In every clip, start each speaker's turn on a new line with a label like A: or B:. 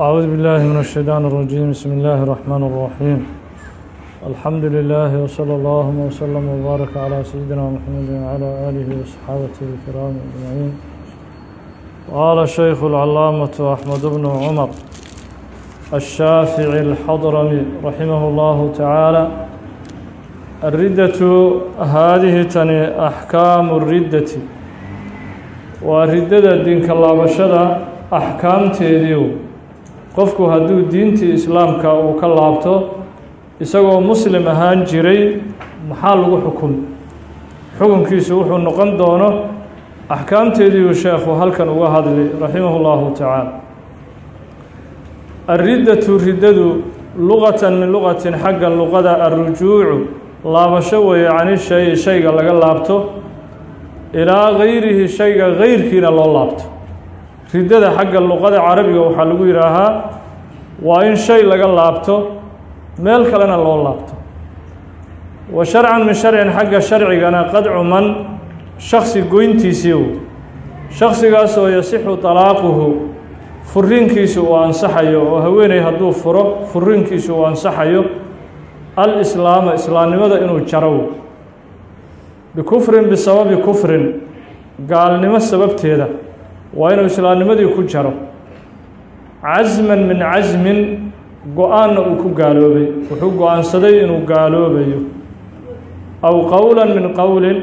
A: أعوذ بالله من الشيطان الرجيم بسم الله الرحمن الرحيم الحمد لله وصلى الله وسلم وبارك على سيدنا محمد وعلى آله وصحابته الكرام أجمعين قال الشيخ العلامة أحمد بن عمر الشافعي الحضرمي رحمه الله تعالى الردة هذه تني أحكام الردة وردة دين كلابشدة أحكام تيديو qofku hadduu diintii islaamka uu ka laabto isagoo muslim ahaan jiray maxaa lagu xukumi xukunkiisu wuxuu noqon doono axkaamteediiuu sheekhu halkan uga hadli raximahu llahu tacaala. Alriddatu riddadu luqatan min luqatin xagga luqada alrujuucu laabasho weeye cani shay shayga laga laabto ilaa gayrihi shayga gayrkiina loo laabto riddada xagga luqada carabiga waxaa lagu yidhaahaa waa in shay laga laabto meel kalena loo laabto. Wa sharcan min sharcin xagga sharcigana qadcu man shaksi goyntiisii shaksigaasoo yasixu talaaquhu furiinkiisu uu ansaxayo oo haweeney hadduu furo furiinkiisu uu ansaxayo al-islaama islaamnimada inuu jaro bikufrin bisababi kufrin gaalnimo sababteeda waa inuu islaamnimadii ku jaro. Casman min casmin go'aanna uu ku gaaloobay. Wuxuu go'aansaday inuu gaaloobayo. Aw qowlan min qowlin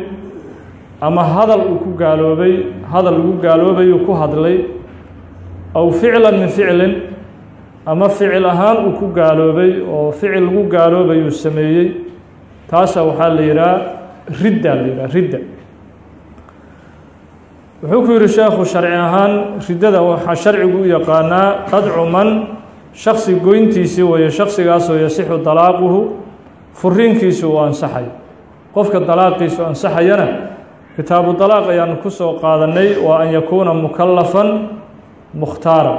A: ama hadal uu ku gaaloobay hadal lagu gaaloobayuu ku hadlay. Aw ficlan min ficlin ama ficil ahaan uu ku gaaloobay oo ficil lagu gaaloobayuu sameeyey. Taasa waxaa la yidhaha ridda la yidhaha ridda wuxuu ku yidhi sheekhu sharci ahaan riddada waxaa sharcigu u yaqaanaa qadcu man shaksi goyntiisii weeye shaksigaasoo yasixu dalaaquhu furiinkiisu uu ansaxayo qofka dalaaqiisu ansaxayana kitaabu dalaaq ayaanu ku soo qaadanay waa an yakuuna mukalafan mukhtaara.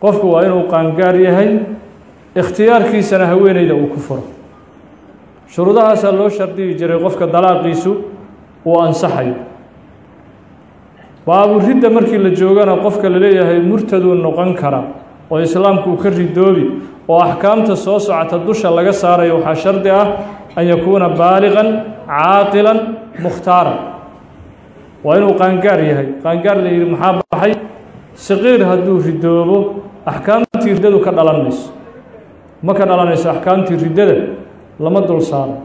A: Qofku waa inuu qaangaar yahay ikhtiyaarkiisana haweeneyda uu ku furo. Shuruudahaasaa loo shardiyi jiray qofka dalaaqiisu uu ansaxayo baabu ridda markii la joogana qofka la leeyahay murtaduu noqon kara oo islaamku uu ka ridoobi oo axkaamta soo socota dusha laga saarayo waxaa shardi ah an yakuuna baaliqan caaqilan mukhtaaran waa inuu qaangaar yahay. Qaangaar la yidhi maxaa baxay? Saqiir hadduu ridoobo axkaamtii riddadu ka dhalan mayso ma ka dhalanayso axkaamtii riddada? Lama dul saaro.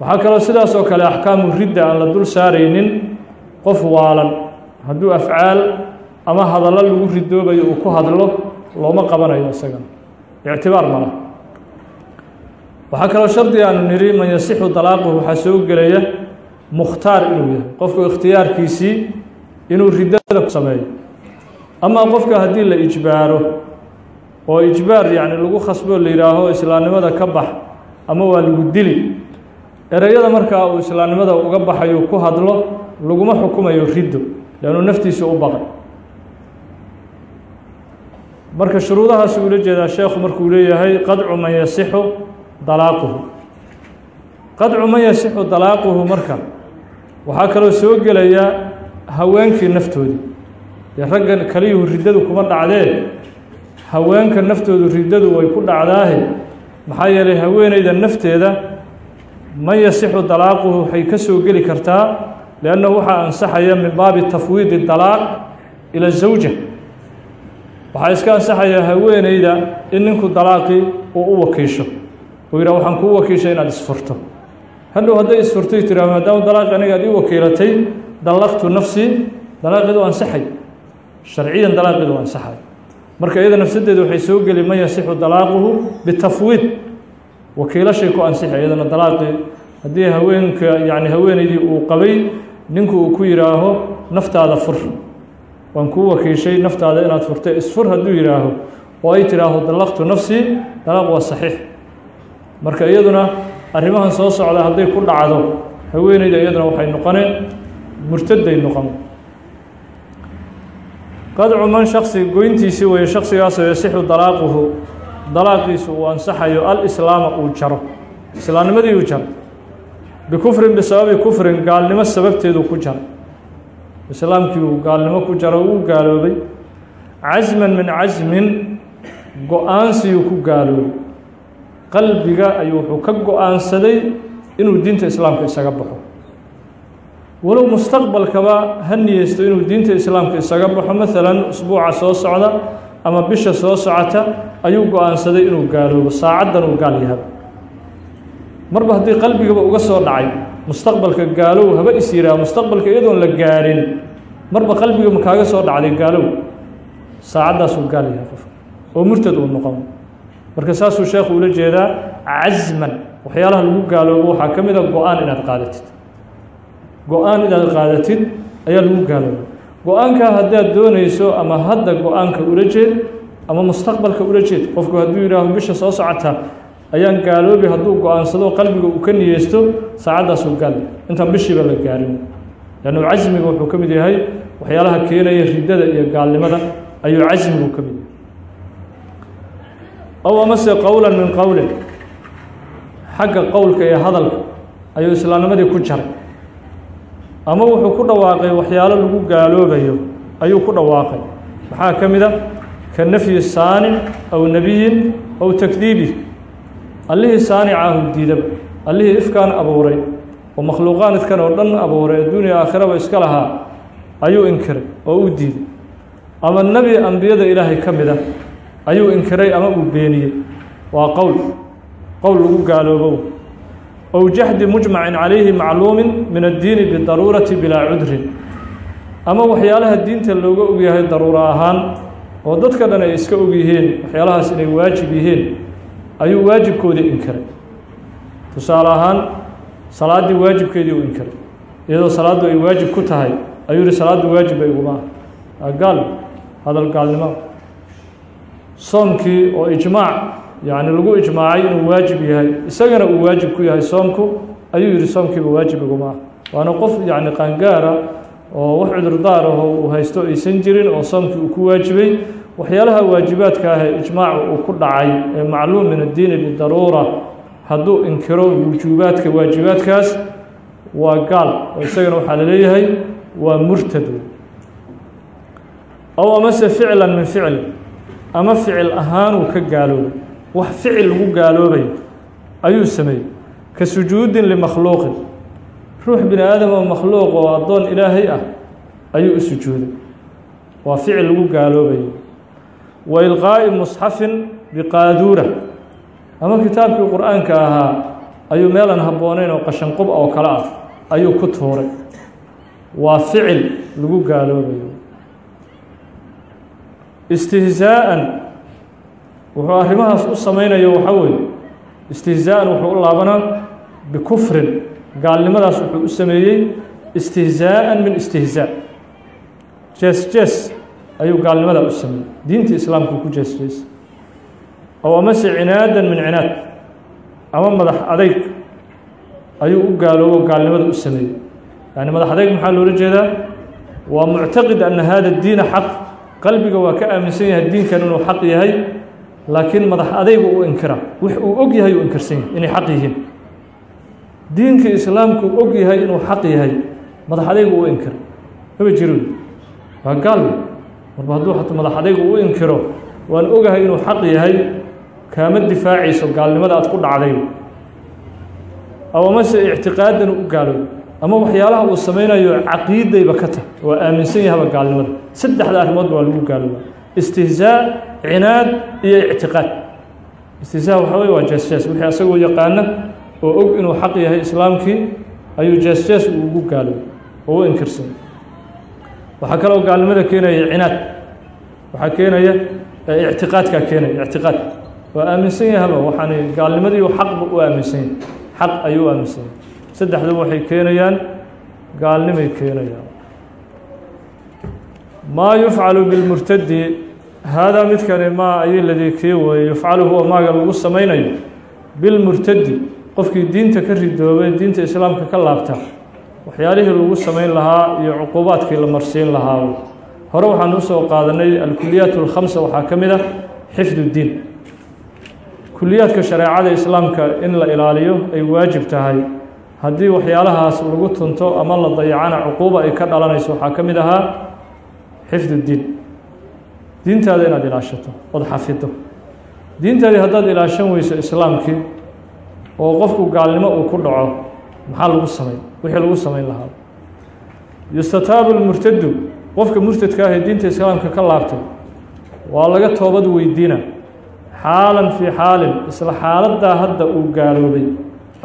A: Waxaa kaloo sidaas oo kale axkaamu ridda aan la dul saaraynin qof waalan hadduu afcaal ama hadallo lagu ridoobayo uu ku hadlo looma qabanayo isagana ictibaar mala waxaa kaloo shardi aanu nidhi man yasixu dalaaquhu waxaa soo gelaya mukhtaar inuu yahay. Qofku ikhtiyaarkiisii inuu riddada ku sameeyo. Amaa qofka haddii la ijbaaro oo ijbaar yacni lagu khasbo la yidhaaho islaamnimada ka bax ama waa lagu dili ereyada markaa uu islaamnimada uga baxayo ku hadlo laguma xukumayo riddo leannu naftiisa u baqay marka shuruudahaas uula jeedaa sheekhu markuu leeyahay qadcu man yasixu dalaaquhu. Qadcu man yasixu dalaaquhu marka waxaa kaloo soo gelaya haweenkii naftoodii dee raggan kaliyuhu riddadu kuma dhacdee? Haweenka naftoodu riddadu way ku dhacdaahe? Maxaa yeelay haweeneyda nafteeda man yasixu dalaaquhu waxay ka soo geli kartaa liannahu waxaa ansaxaya min baabi tafwiidi dalaaq ila zawja waxaa iska ansaxaya haweeneyda in ninku dalaaqii uu u wakiisho uu yidhah waxaan kuu wakiishay inaad isfurto hadhow hadday isfurtay tiraah maadaama dalaaqi aniga ad ii wakiilatay dallaqtu nafsii dalaaqidu ansaxay sharciyan dalaaqidu ansaxay marka iyada nafsadeeda waxay soo geli man yasixu dalaaquhu bitafwiid wakiilashay ku ansixi iyadana dalaaqii haddii haweenka yacni haweeneydii uu qabay ninku uu ku yidhaaho naftaada fur. Waan kuu wakiishay naftaada inaad furtay isfur hadduu yidhaaho oo ay tidhaaho dallaqtu nafsii dalaaq waa saxiix. Marka iyaduna arrimahan soo socda hadday ku dhacdo haweeneyda iyaduna waxay noqoneen murtaday noqon. Qadcu man shaksi goyntiisii weeye shaksigaasoo yasixu dalaaquhu dalaaqiisu uu ansaxayo alislaama uu jaro. Islaamnimadii uu jaro bikufrin bisababi kufrin gaalnimo sababteedu ku jaro islaamkii uu gaalnimo ku jaro uu gaaloobay casman min casmin go'aansiyuu ku gaaloobay qalbiga ayuu wuxuu ka go'aansaday inuu diinta islaamka isaga baxo walow mustaqbalkaba ha niyeysto inuu diinta islaamka isaga baxo maalan usbuuca soo socda ama bisha soo socota ayuu go'aansaday inuu gaaloobo saacaddan uu gaal yahay marba haddii qalbigaba uga soo dhacay mustaqbalka gaalow haba is yihaaha mustaqbalka iyadoon la gaarin. Marba qalbiga ma kaaga soo dhacday gaalow? Saacaddaasuu gaal yahay qofka oo murtad uu noqon. Marka saasuu sheekhu ula jeedaa casman waxyaalaha lagu gaaloobo waxaa ka mid a go'aan inaad qaadatid go'aan inaad qaadatid ayaa lagu gaalooba go'aankaa haddaad doonayso ama hadda go'aanka ula jeed ama mustaqbalka ula jeed qofku hadduu yidhaaho bisha soo socota ayaan gaaloobi hadduu go'aansado qalbiga uu ka niyeysto saacaddaasuu gaal intaan bishiiba la gaarin. Leannu casmiga wuxuu ka mid yahay waxyaalaha keenaya riddada iyo gaalnimada. Ayuu casmigu ka mid yahay. Ow amase qowlan min qowlin xagga qowlka iyo hadalka ayuu islaamnimadii ku jaray. Ama wuxuu ku dhawaaqay waxyaalo lagu gaaloobayo ayuu ku dhawaaqay. Maxaa ka mid a ka nafyi saanin aw nebiyin aw takdiibi allihii saanicaahu diidaba allihii ifkaan abuuray. Oo makhluuqaanidkan oo dhan abuuray adduuniya aakhiraba iska lahaa ayuu inkiray oo u diiday ama nebi ambiyada ilaahay ka mid a ayuu inkiray ama uu beeniyey? Waa qowl. Qowl lagu gaaloobow ow jaxdi mujmacin calayhi macluumin min addiini bidaruurati bilaa cudrin. Ama waxyaalaha diinta looga ogyahay daruuro ahaan oo dadka dhan ay iska og yihiin waxyaalahaas inay waajib yihiin ayuu waajibkoodii inkiray tusaale ahaan salaaddii waajibkeedii uu inkiray iyadoo salaaddu ay waajib ku tahay ayuu yihi salaaddu waajib bay iguma ah gaal hadal gaalnimo. Soomkii oo ijmaac yacni lagu ijmaacay inuu waajib yahay isagana uu waajib ku yahay soomku ayuu yihi soomkiiba waajib iguma ah waana qof yacni qaangaara oo wax cudurdaar aho uu haysto aysan jirin oo soomkii uu ku waajibay waxyaalaha waajibaadka ah ee ijmaacu uu ku dhacay ee macluum min addiini bidaruura hadduu inkiro wujuubaadka waajibaadkaas waa gaal. Oo isagana waxaa la leeyahay waa murtad. Ow amase ficlan min ficli ama ficil ahaanuu ka gaaloobay wax ficil lagu gaaloobayo ayuu sameeyey. Ka sujuudin limakhluuqin ruux bini aadam oo makhluuq oo addoon ilaahay ah ayuu u sujuuday. Waa ficil lagu gaaloobayo wa ilqaa'i musxafin biqaaduura ama kitaabkii qur'aanka ahaa ayuu meelan habbooneyn oo qashanqub oo kale ah ayuu ku tuuray waa ficil lagu gaaloobayo istihzaa'an wuxuu arrimahaas u samaynayo waxaa weeye istihzaa'an wuxuu u laabanaa bikufrin gaalnimadaas wuxuu u sameeyey istihzaa'an min istihzaa jees jees ayuu gaalnimadaa u sameeyey diinta islaamku ku jees jees ow amase cinaadan min cinaad ama madax adayg ayuu u gaaloobo gaalnimada u sameeyey yani madax adayg maxaa loola jeedaa? Waa muctaqid ana hada diina xaq. Qalbiga waa ka aaminsan yahay diinkan inuu xaq yahay laakiin madax adaygu u inkira. Wix uu og yahay uu inkirsan yahay inay xaq yihiin. Diinka islaamku og yahay inuu xaq yahay madax adaygu u inkiro maba jiro waa gaal marba hadduu xataa madax adaygu u inkiro waan ogahay inuu xaq yahay kaama difaacayso gaalnimada aad ku dhacday. Aw amase ictiqaadan u gaaloob ama waxyaalaha uu samaynayo caqiidayba ka tah waa aaminsan yahaba gaalnimada. Saddexda arrimoodba waa lagu gaalooba istihzaa cinaad iyo ictiqaad. Istihzaa waxaa wey waa jees jees. Wixii asagoo yaqaana oo og inuu xaq yahay islaamkii ayuu jees jees uu ugu gaaloob oo u inkirsan waxaa kaloo gaalnimada keenaya cinaad waxaa keenaya ictiqaadkaa keenaya ictiqaad. Waa aaminsan yahaba waxaani gaalnimadiiu xaqba u aaminsan yahay. Xaq ayuu aaminsan yahay. Saddexdaba waxay keenayaan gaalnimay keenayaan. Maa yufcalu bilmurtadi haadaa midkani maa ayay ladii kii weeye yufcalu huwa maaga lagu samaynayo. Bilmurtadi qofkii diinta ka ridoobay diinta islaamka ka laabta waxyaalihii lagu samayn lahaa iyo cuquubaadkii la marsiin lahaa hore waxaan usoo qaadanay alkuliyaat اlkhamsa waxaa ka mid ah xifd اdiin kuliyaadka shareecada islaamka in la ilaaliyo ay waajib tahay haddii waxyaalahaas lagu tunto ama la dayacana cuquuba ay ka dhalanayso waxaa ka mid ahaa xifd اdiin diintaada inaad ilaashato ood xafido diintaadii haddaad ilaashan weyso islaamkii oo qofku gaalnimo uu ku dhaco maxaa lagu samayn wixii lagu samayn lahaa. Yustataabu lmurtadu qofka murtadka ah ee diinta islaamka ka laabtay waa laga toobad weydiina. Xaalan fii xaalin isla xaaladdaa hadda uu gaaloobay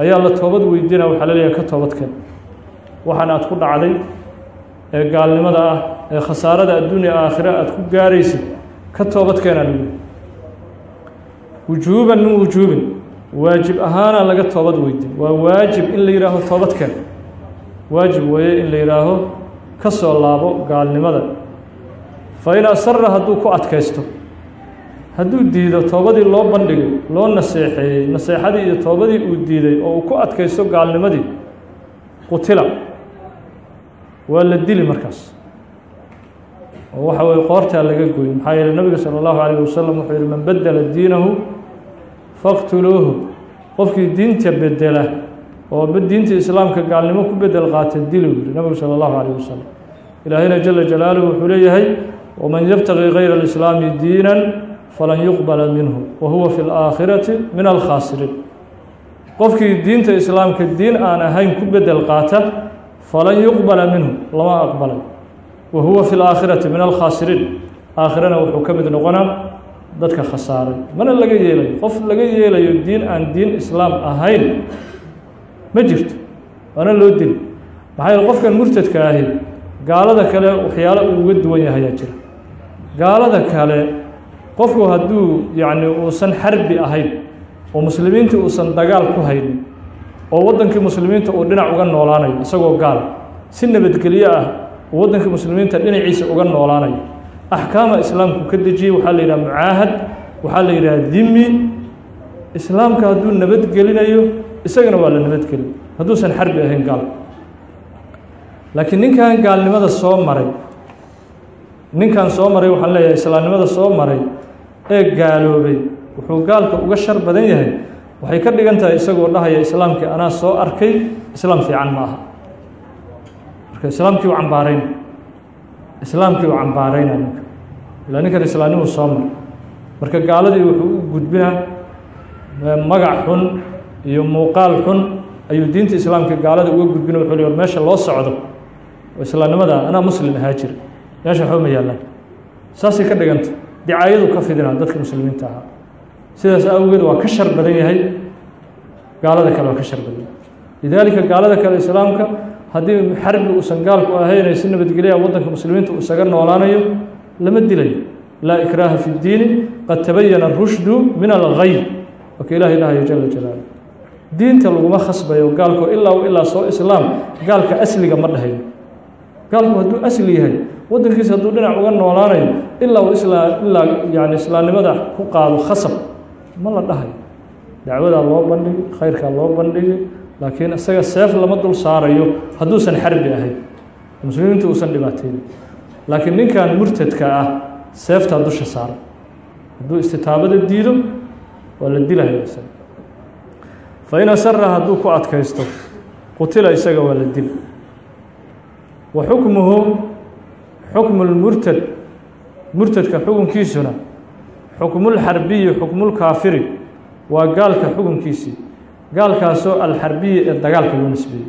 A: ayaa la toobad weydiina waxaa la leeyahay ka toobadkeen waxaan aad ku dhacday ee gaalnimada ah ee khasaarada adduunya aakhira aad ku gaaraysid ka toobadkeenaa lagu wujuuban min wujuubin waajib ahaana laga toobad weydin waa waajib in la yidhaaho toobadkeen waajib weeye in la yidhaaho ka soo laabo gaalnimada. Fa in asara hadduu ku adkaysto hadduu diido toobadii loo bandhigay loo naseexeeyey naseexadii iyo toobadii uu diiday oo uu ku adkaysto gaalnimadii qutila. Waa la dili markaas. Oo waxa weye qoortaa laga goy maxaa yeele nabiga salى اllahu alayh wasalam wuxuu yihi man bedela diinahu faqtuluuhu. Qofkii diinta bedela oo diinta islaamka gaalnimo ku bedel qaata dili u yihi nabigu salى اllahu alayh wasalam ilaahayna jala jalaaluhu wuxuu leeyahay waman yabtagi gayra اlislaami diina falan yuqbala minhu wa huwa fi اlaakhirati min alkhaasiriin qofkii diinta islaamka diin aan ahayn ku bedel qaata falan yuqbala minhu lama aqbalay wa huwa fi اlaakhirati min alkhaasiriin aakhirana wuxuu ka mid noqonaa dadka khasaaray mana laga yeelayo qof laga yeelayo diin aan diin islaam ahayn ma jirto? Waana loo dili maxaa yeele qofkan murtadka ahi gaalada kale waxyaalo uu uga duwan yahayaa jira. Gaalada kale qofku hadduu yacni uusan xarbi ahayn oo muslimiinta uusan dagaal ku haynin oo waddankii muslimiinta uu dhinac uga noolaanayo isagoo gaal si nabadgelyo ah uu waddankii muslimiinta dhinaciisa uga noolaanayo. Axkaama islaamku ka dejiyey waxaa la yidhaha mucaahad waxaa la yidhaha dimi islaamka hadduu nabadgelinayo isagana waa la nabadgeli hadduusan xarbi ahayn gaal. Laakiin ninkan gaalnimada soo maray ninkan soo maray waxaan leeyahay islaamnimada soo maray ee gaaloobay wuxuu gaalka uga shar badan yahay. Waxay ka dhigan tahay isagoo dhahaya islaamkii anaa soo arkay islaam fiican ma aha. Marka islaamkii u cambaarayna islaamkii u cambaarayna ninka. Ilaa ninkan islaamnimu soo maray. Marka gaaladii wuxuu u gudbinaa magac xun iyo muuqaal xun ayuu diinta islaamka gaalada uga gudbina wuxuu war meesha loo socdo oo islaamnimada anaa muslim ahaa jira meesha waxba ma yaallaan. Saasay ka dhiganta dicaayadu ka fidinaa dadka muslimiinta ahaa. Sidaas awgeed waa ka shar badan yahay. Gaalada kale waa ka shar badan yahay. Lidaalika gaalada kale islaamka haddii xarbi uusan gaalku ahaynay si nabadgelya waddanka muslimiinta uu isaga noolaanayo lama dilayo. Laa ikraaha fi ddiini qad tabayana rushdu min alghay waka ilahi dhahayo jala jalaalu diinta laguma khasbayo gaalku ilaa ilaa soo islaam gaalka asliga ma dhahayo gaalku hadduu asli yahay waddankiisa hadduu dhinac uga noolaanayo ilaa uu islaa ilaa yani islaamnimada ku qaado khasab ma la dhahayo dacwadaa loo bandhigi khayrkaa loo bandhigi laakiin isaga seef lama dul saarayo hadduusan xarbi ahayn. Muslimiinta uusan dhibaateynin laakiin ninkan murtadka ah seeftaa dusha saara. Hadduu istitaabada diido waa la dilaya isaga fa in asara hadduu ku adkaysto qutila isaga waa la dil wa xukmuhu xukmu lmurtad murtadka xukunkiisuna xukmulxarbiyi xukmulkaafiri waa gaalka xukunkiisii gaalkaasoo alxarbiyi ee dagaalka loo nisbeeyey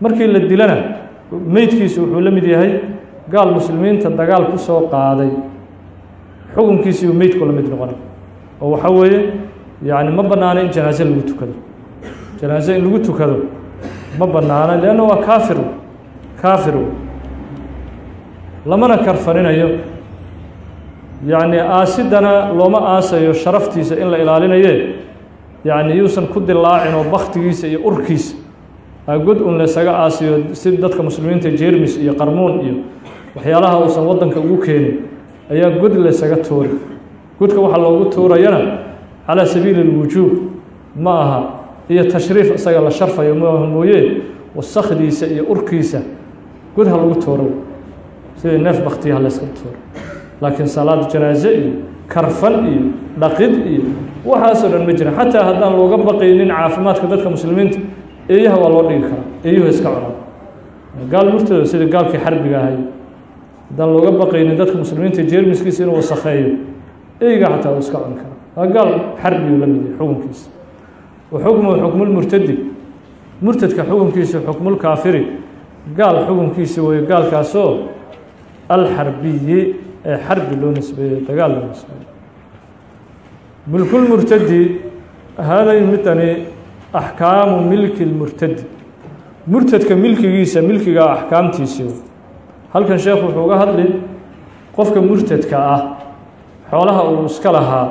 A: markii la dilana meydkiisu wuxuu la mid yahay gaal muslimiinta dagaal ku soo qaaday xukunkiisii uu meydku la mid noqonay oo waxaa weeye yacni ma bannaano in janaaze lagu tukado janaaze in lagu tukado ma bannaano leanna waa kaafir kaafir lamana karfaninayo yacni aasidana looma aasayo sharaftiisa in la ilaalinaye. Yacni yuusan ku dilaacin oo baktigiisa iyo urkiisa. God un laysaga aasiyo si dadka muslimiinta jermis iyo qarmuun iyo waxyaalaha uusan waddanka ugu keenin ayaa god laysaga tuuri godka waxaa loogu tuurayana calaa sabiili اlwujuub ma aha iyo tashriif isaga la sharfayo mooye? Wasakdiisa iyo urkiisa. God ha lagu tuuro. Sidii neef baktiya ha layska tuuro. Laakiin salaad janaaze iyo karfan iyo dhaqid iyo waxaasoo dhan ma jiran xataa haddaan looga baqaynin caafimaadka dadka muslimiinta eeyaha waa loo dhigi karaa. Eeyuhu iska cunaa gaal murtooda sida gaalkii xarbiga ahay. Haddaan looga baqaynin dadka muslimiinta jeermiskiisa inuu wasakheeyo eyga xataa uu iska cuni kara waa gaal xarbiyu la mid yahay xukunkiisa wa xukmuhu xukmulmurtadi murtadka xukunkiisa xukmulkaafiri gaal xukunkiisa weeye gaalkaasoo alxarbiyi ee xarbi loo nisbeeyey dagaal loo nisbeeyey. Mulkulmurtadi haaday midani axkaamu milki lmurtadi. Murtadka milkigiisa milkiga axkaamtiisii halkan sheekh wuxuu uga hadli qofka murtadka ah xoolaha uu iska lahaa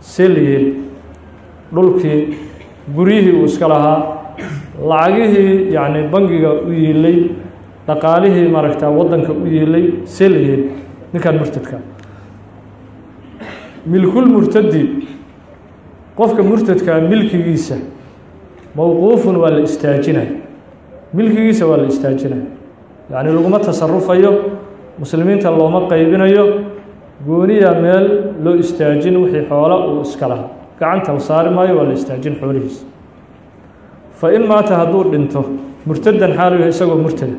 A: seliyeel dhulkii guryihii uu iska lahaa lacagihii yacni bangiga u yiilay dhaqaalihii maaragta waddanka u yiilay seliyeel ninkan murtadka. Milkulmurtadi qofka murtadkaa milkigiisa mowquufun waa la istaajinaya milkigiisa waa la istaajinaya yacni laguma tasarufayo muslimiinta looma qaybinayo gooniya meel loo istaajin wixii xoola uu iska lahaa gacanta la saari maayo waa la istaajin xoolihiisa. Fa in maata hadduu dhinto murtadan xaalu yahay isagoo murtada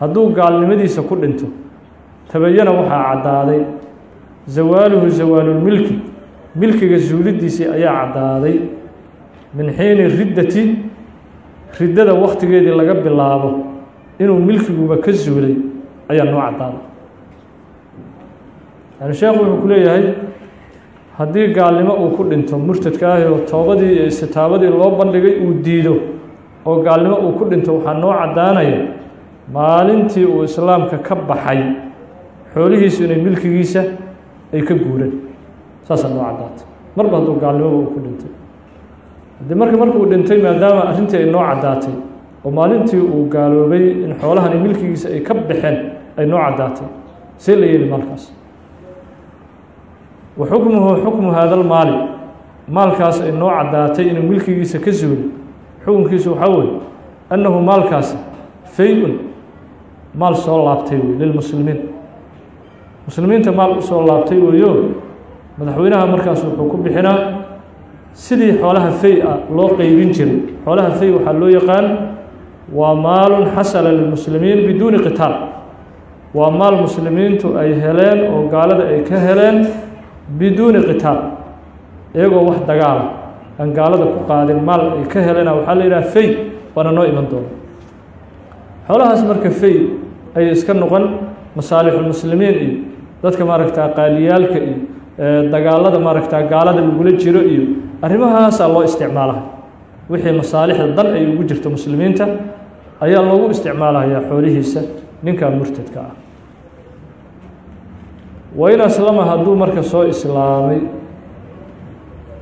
A: hadduu gaalnimadiisa ku dhinto tabayana waxaa caddaaday. Zawaaluhu zawaalulmilki milkiga suulidiisii ayaa caddaaday. Min xiini riddati riddada wakhtigeedii laga bilaabo inuu milkiguba ka zuulay ayaa noo caddaaday. Yani sheekhu wuxuu ku leeyahay haddii gaalnimo uu ku dhinto murtadka ahi oo toobadii iyo istitaabadii loo bandhigay uu diido oo gaalnimo uu ku dhinto waxaa noo caddaanaya maalintii uu islaamka ka baxay xoolihiisu inay milkigiisa ay ka guureen. Saasaa noo caddaatay marba hadduu gaalnimoba uu ku dhintay. Haddii marka markuu dhintay maadaama arrintii ay noo caddaatay oo maalintii uu gaaloobay in xoolahani milkigiisa ay ka baxeen ay noo caddaatay. See la yeeli maalkaas wa xukmuhu xukmu haada lmaali maalkaas ay noo caddaatay inuu milkigiisa ka suuli xukunkiisu waxaa weeye annahu maalkaasi fay-un maal soo laabtay wey lilmuslimiin muslimiinta maal u soo laabtay weeyo madaxweynaha markaas wuxuu ku bixinaa sidii xoolaha fey a loo qeybin jiray. Xoolaha fey waxaa loo yaqaan waa maalun xasala lilmuslimiin biduuni qitaal. Waa maal muslimiintu ay heleen oo gaalada ay ka heleen biduuni qitaal iyagoo wax dagaala aan gaalada ku qaadin maal ay ka helena waxaa la yidhaha fey waana noo iman doona. Xoolahaas marka fey ayay iska noqon masaalixulmuslimiin iyo dadka maaragtaa qaaliyaalka iyo dagaalada maaragtaa gaalada lagula jiro iyo arrimahaasaa loo isticmaalaha wixii masaalixda dan ay ugu jirto muslimiinta ayaa loogu isticmaalayaa xoolihiisa ninka murtadka ah wain aslama hadduu marka soo islaamay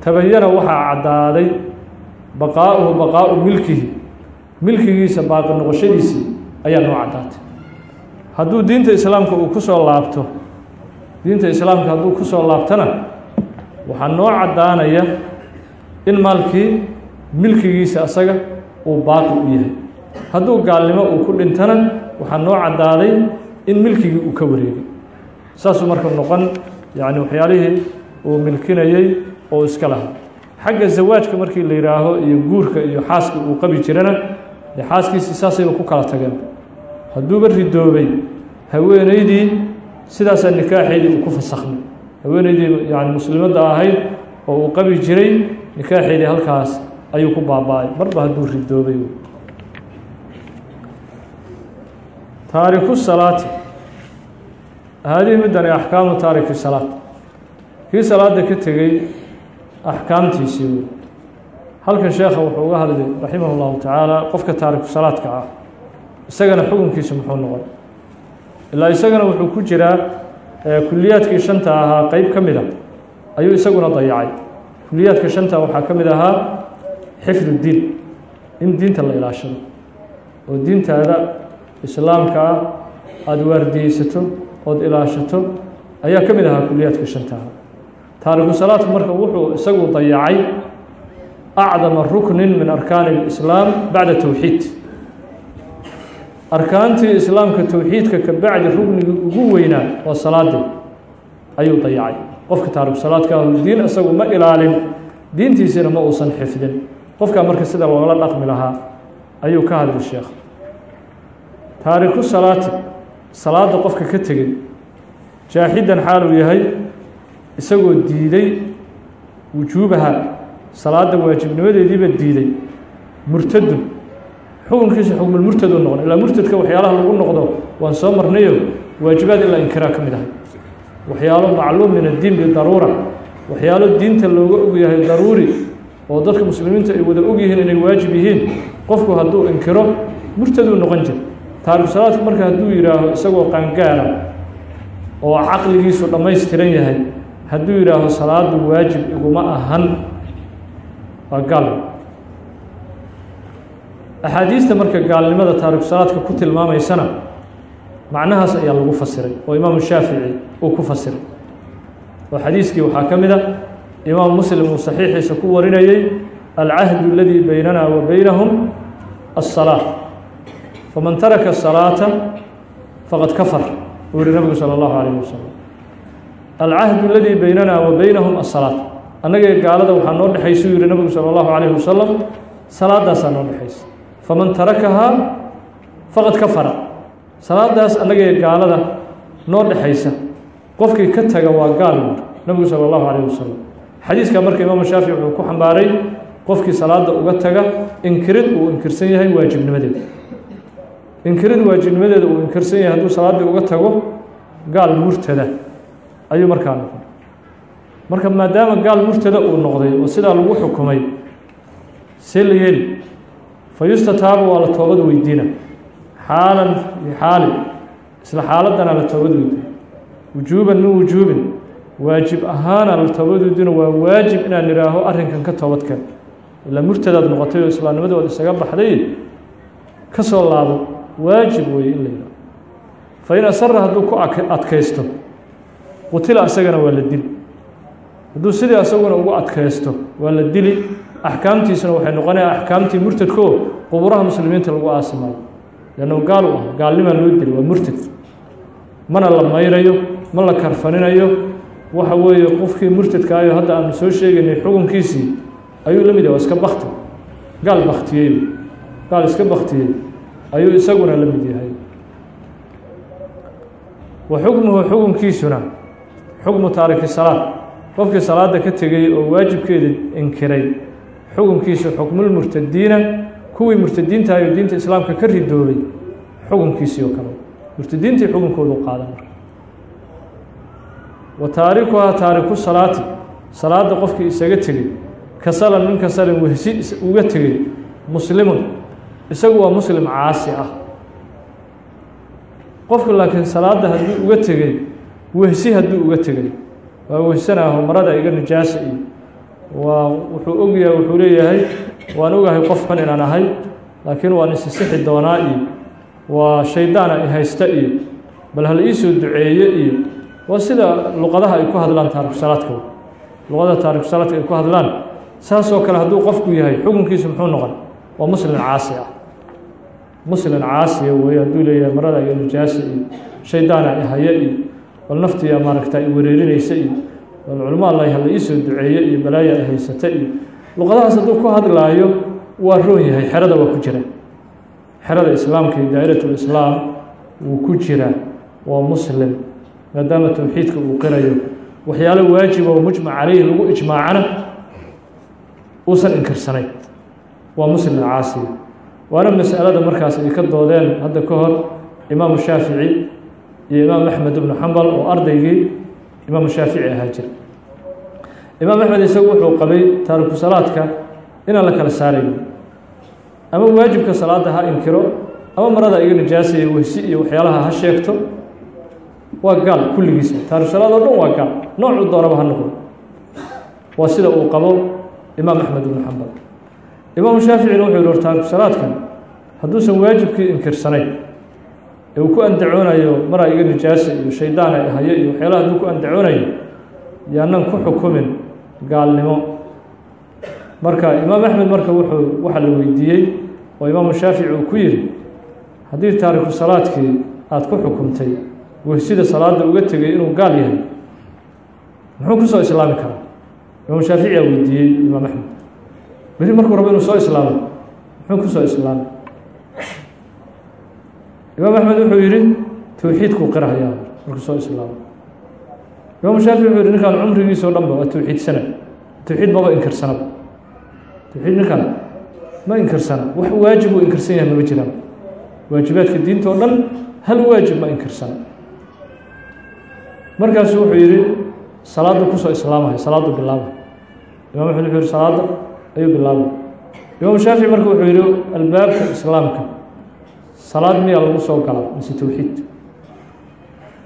A: tabayana waxaa caddaaday baqaa'uhu baqaa'u milkihi milkigiisa baaqi noqoshadiisii ayaa noo caddaatay. Hadduu diinta islaamka uu ku soo laabto diinta islaamka hadduu ku soo laabtana waxaa noo caddaanaya in maalkii milkigiisa asaga uu baaqi u yahay. Hadduu gaalnimo uu ku dhintana waxaa noo caddaaday in milkigii uu ka wareegay saasuu marka noqon yacni waxyaalihii uu milkinayey oo iska lahaa. Xagga zawaajka markii la yidhaaho iyo guurka iyo xaaska uu qabi jirana dee xaaskiisii saasayba ku kala tageen. Hadduuba ridoobay haweeneydii sidaasaa nikaaxeedii uu ku fasakhmay haweeneydii yani muslimadda ahayd oo uu qabi jiray nikaaxeedii halkaas ayuu ku baaba-ay. Marba hadduu ridoobay. Taariku haadihi middani axkaamu taariki salaat kii salaada ka tegey axkaamtiisii wey halkan sheekha wuxuu uga hadlay raximah اllahu tacaala qofka taariku salaadka ah isagana xukunkiisu muxuu noqon ilaa isagana wuxuu ku jiraa kuliyaadkii shanta ahaa qeyb ka mid a ayuu isaguna dayacay kuliyaadka shanta waxaa ka mid ahaa xifdu diin in diinta la ilaashado oo diintaada islaamka ah aada waardiyeysato ood ilaashato ayaa ka mid ahaa kuliyaadka shanta ahaa taariku salaadku marka wuxuu isagu dayacay acdama ruknin min arkaani اlislaam bacda towxiid arkaantii islaamka towxiidka ka bacdi ruknigii ugu weynaa waa salaadii ayuu dayacay. Qofka taariku salaadka ahu diin isagu ma ilaalin diintiisina ma uusan xifdin. Qofkaa marka sida loogala dhaqmi lahaa ayuu ka hadli sheekh. Taariku salaati salaada qofka ka tegey jaaxidan xaal uu yahay isagoo diiday wujuubaha salaada waajibnimadeediiba diiday. Murtadun xukunkiisa xukmulmurtad u noqon ilaa murtadka waxyaalaha lagu noqdo waan soo marnayo waajibaad ilaa inkiraa ka mid ahay waxyaalo macluum min addiin bidaruura waxyaalo diinta looga og yahay daruuri oo dadka muslimiinta ay wada og yihiin inay waajib yihiin qofku hadduu inkiro murtaduu noqon jir taariku salaadku marka hadduu yidhaaho isagoo qaangaara oo caqligiisu dhammaystiran yahay hadduu yidhaaho salaadu waajib iguma ahan waa gaal. Axaadiista marka gaalnimada taariku salaadka ku tilmaamaysana macnahaas ayaa lagu fasiray oo imaamu shaafici uu ku fasiray. Oo xadiiskii waxaa ka mid a imaam muslim uu saxiixiisa ku warinayey alcahdu aladii baynana wa baynahum الصلاة فمن ترك الصلاة فقد كفر uri نبgu sلى الله عليه وسلم العهد الذي بيننا وبينهم الصلاة annaga gaalada waxaa noo dhexaysa u yihi نبgu slى الله عليه وسلم salaadaasaa noo dhexaysa faman tarakahaa faqad kafara salaadaas annaga gaalada noo dhexaysa qofkii ka taga waa gaal نبgu slى الله عليه وسلم xadiiska marka imaam shaafiعي wuxuu ku xambaaray qofkii salaada uga taga inkirid uu inkirsan yahay waajibnimadeeda inkirid waajibnimadeeda uu inkirsan yahay hadduu salaaddii uga tago gaal murtada ayuu markaa noqon marka maadaama gaal murtada uu noqday oo sidaa lagu xukumay see la yeeli fa yustataabu waa la toobad weydiina. Xaalan fi xaali isla xaaladana la toobad weydiina. Wujuuban min wujuubin waajib ahaana la toobad weydiina waa waajib inaan idhaaho arrinkan ka toobadkeen ilaa murtadaad noqotay oo islaamnimadood isaga baxday ka soo laabo waajib weeye in la yidhaho. Fa in asara hadduu ku adkaysto qutila asagana waa la dili. Hadduu sidii asaguna ugu adkaysto waa la dili. Axkaamtiisuna waxay noqonaya axkaamtii murtadkoo quburaha muslimiinta lagu aasimayo leannu gaal ah gaalnimaa loo dili waa murtad. Mana la mayrayo ma la karfaninayo. Waxa weeye qofkii murtadkaayo hadda aanu soo sheegaynay xukunkiisii ayuu la mid yahay waa iska bakti gaal baktiyey gaal iska baktiyey ayuu isaguna la mid yahay. Wa xukmuhu xukunkiisuna xukmu taariki salaad. Qofkii salaada ka tegey oo waajibkeeda inkiray xukunkiisu xukmulmurtadiina kuwii murtadiintahayo diinta islaamka ka ridoobay xukunkiisii oo kale. Murtadiintii xukunkoodu qaadan marka. Wa taarikuhaa taariku salaati salaada qofkii isaga tegey kasalan min kasalin wehsi uga tegey muslimun isagu waa muslim caasi ah. Qofku laakiin salaada hadduu uga tegey wehsi hadduu uga tegey waa wehsanaaho marada iga nijaasa iyo waa wuxuu ogyahay wuxuu leeyahay waan ogahay qof xun inaan ahay laakiin waan isisixi doonaa iyo waa shaydaana i haysta iyo bal hala iisoo duceeye iyo waa sida luqadaha ay ku hadlaan taarikusalaadka luqada taarikusalaadka ay ku hadlaan saasoo kale hadduu qofku yahay xukunkiisu muxuu noqon? Waa muslim caasi ah muslim caasiya weeye hadduu leeyahay marada iyo nijaasa iyo shaydaana i haya iyo bal naftiya maaragta i wareerinaysa iyo bal culamo allahi hala iisoo duceeye iyo balaaya ay haysata iyo luqadahaas hadduu ku hadlaayo waa roon yahay xerada waa ku jira. Xerada islaamka iyo daa'iratulislaam wuu ku jiraa waa muslim maadaama towxiidka uu qirayo. Waxyaalo waajiba oo mujmac caleyhi lagu ijmaacana uusan inkirsanayn waa muslim caasiya waana masalada markaas ay ka doodeen hadda ka hor imaamu shaafici iyo imaam axmed ibnu xambal oo ardaygii imaamu shaafici ahaa jira. Imaam axmed isagu wuxuu qabay taariku salaadka inaan la kala saarayn ama waajibka salaada ha inkiro ama marada iga nijaasaya wehsi iyo waxyaalaha ha sheegto waa gaal kulligiisa taariku salaad oo dhan waa gaal. Noocuu doonaba ha noqdo waa sida uu qabo imaam axmed ibnu xambal imaamu shaaficina wuxuu yihi taariku salaadkan hadduusan waajibkii inkirsanayn ee uu ku andacoonayo maraa iga nijaasa iyo shaydaana i hayo iyo waxyaalaha hadduu ku andacoonayo yaanan ku xukumin gaalnimo. Marka imaam axmed marka wuxuu waxaa la weydiiyey oo imaamu shaafici uu ku yihi haddii taariku salaadkii aada ku xukumtay wehsida salaada uga tegay inuu gaal yahay. Muxuu ku soo islaami karaa? Imaamu shaaficiyaa weydiiyey imaam axmed beri markuu rabo inuu soo islaamo muxuu ku soo islaamay imaam axmed wuxuu yihi towxiidkuu qirahayaa markuu soo islaamo imaamu shaafici wuxuu yihi ninkaan cumrigiisao dhan waa tawxiidsana tawxiid maba inkirsanaba tawxiid ninkaan ma inkirsana. Wax waajib uu inkirsan yahay maba jiraan. Waajibaadka diinta oo dhan hal waajib ma inkirsana. Markaasu wuxuu yihi salaada ku soo islaamaya salaadu bilaaba imam axmed wuxuu yihi salaada ayuu bilaabay. Imaamu shaafici marka wuxuu yihi albaabka islaamka salaad miyaa lagu soo galaa mise tawxiid?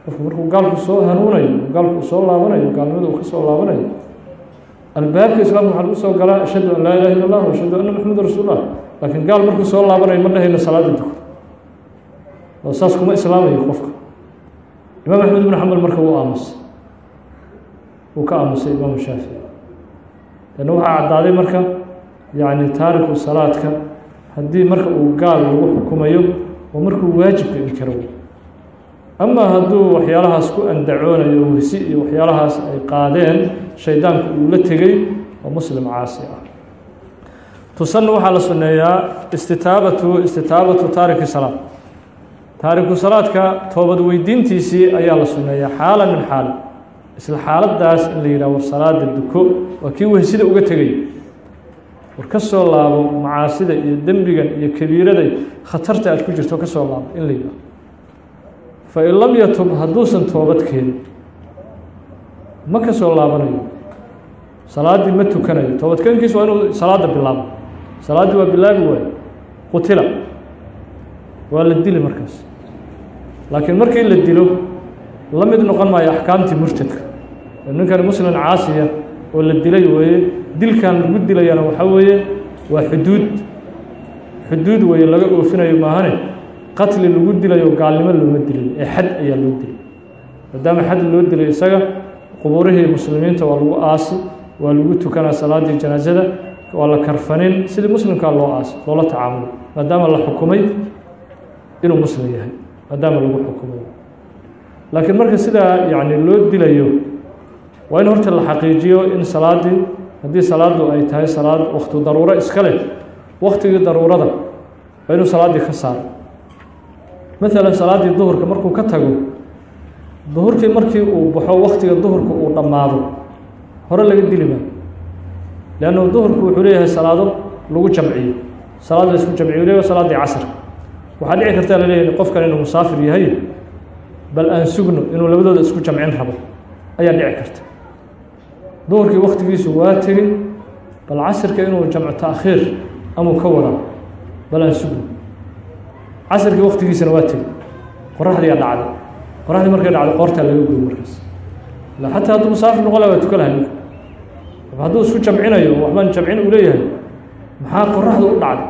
A: Qofku markuu gaalku soo hanuunayo gaalku uu soo laabanayo gaalnimada uu ka laabanayo albaabka islaamka waxaa lagu soo galaa ashhadu an laa ilaha illa allah ashhadu anna maxameda rasuullah laakiin gaal markuu soo laabanayo ma dhahayno salaada duko oo saas kuma islaamayo qofka. Imaam axmed ibn xambal marka wuu aamusay. Wuu ka aamusay imaamu shaafici lanna waxaa caddaaday marka yacni taariku salaadka haddii marka uu gaal lagu xukumayo oo markuu waajibka inkiro amaa hadduu waxyaalahaas ku andacoonayo wehsi iyo waxyaalahaas ay qaadeen shaydaanku uu la tegey oo muslim caasi ah. Tusanna waxaa la sunneeyaa istitaabatu istitaabatu taariki salaad. Taariku salaadka toobad weydiintiisii ayaa la sunneeyaa xaala min xaal isla xaaladdaas in la yidhah war salaada duko waa kii wehsida uga tegay war ka soo laabo macaasida iyo dembigan iyo kabiirada khatarta aad ku jirto ka soo laabo in la yidhaho fain lam yatub hadduusan toobad keenin ma ka soo laabanayo? Salaaddii ma tukanayo. Toobadkeenkiis waa inuu salaada bilaabo salaaddii waa bilaabi waayo qutila. Waa la dili markaas. Laakiin markii la dilo la mid noqon maayo axkaamtii murtadka. Ninkani muslim caasiya oo la dilay weeye dilkan lagu dilayana waxaa weeye waa xuduud. Xuduud weeye laga oofinayo maahane qatli lagu dilayo gaalnimo looma dilin ee xad ayaa loo dilay. Maadaama xad loo dilay isaga qubuurihii muslimiinta waa lagu aasi waa lagu tukanaa salaaddii janaasada waa la karfanin sidii muslimkaa loo aasi loola tacaamulo maadaama la xukumay inuu muslim yahay maadaama lagu xukumay. Laakiin marka sidaa yacni loo dilayo waa in horta la xaqiijiyo in salaaddii haddii salaaddu ay tahay salaad waktu daruuro iska leh waktigii daruurada waa inuu salaaddii ka saaro. Maalan salaaddii duhurka markuu ka tago duhurkii markii uu baxo waktiga duhurka uu dhammaado hore laga dili maayo. Leannu duhurku wuxuu leeyahay salaado lagu jamciyo. Salaad la isku jamciyo leeyahay salaaddii casr. Waxaa dhici kartaa la qofkan inuu musaafir yahay bal aan sugno inuu labadooda isku jamcin rabo. Ayaa dhici karta duhurkii waktigiisu waa tegey bal casirka inuu jamco taakhiir amuu ka wadaa bal aan sugno casirkii waktigiisana waa tegey qoraxdiiyaa dhacday. Qoraxdii markay dhacday qoortaa laga goy markaas. Xataa hadduu musaafir laha waa tuka lahay hadduu isku jamcinayo waxbaan jamcin uu leeyahay maxaa qoraxdu u dhacday?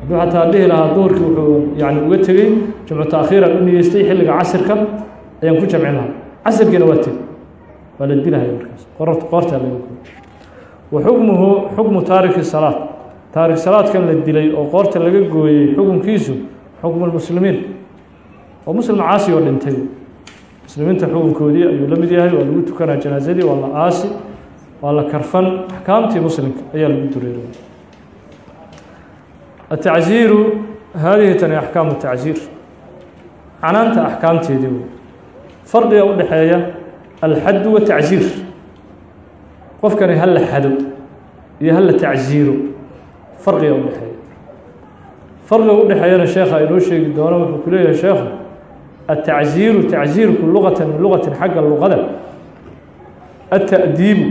A: Hadduu xataa dhihi lahaa duhurkii wuxuu yani uga tegey jamcu taakhiiraan u niyeystay xilliga casirka ayaan ku jamcin lahaa. Casirkiina waa tegey waa la dilahaya markaas. Qoortaa laga goy wa xukmuhu xukmu taariki salaad taarik salaadkan la dilay oo qoorta laga gooyey xukunkiisu xukmu lmuslimiin oo muslim caasi oo dhintay. Muslimiinta xukunkoodii ayuu la mid yahay waa lagu tukanaa janaasadii waa la aasi waa la karfan. Axkaamtii muslimka ayaa lagu dureeray. Atacziiru haadihi tani axkaamu tacziir canaanta axkaamteedii wey farqiga u alxad watacziir qofkani hala xado iyo hala tacziiro farqiga udhexeeya farqiga udhexeeyana sheekha inoo sheegi doono wuxuu ku leeyahay sheekhu atacziiru tacziirku luqatan min luqatin xagga luqada ata'diibu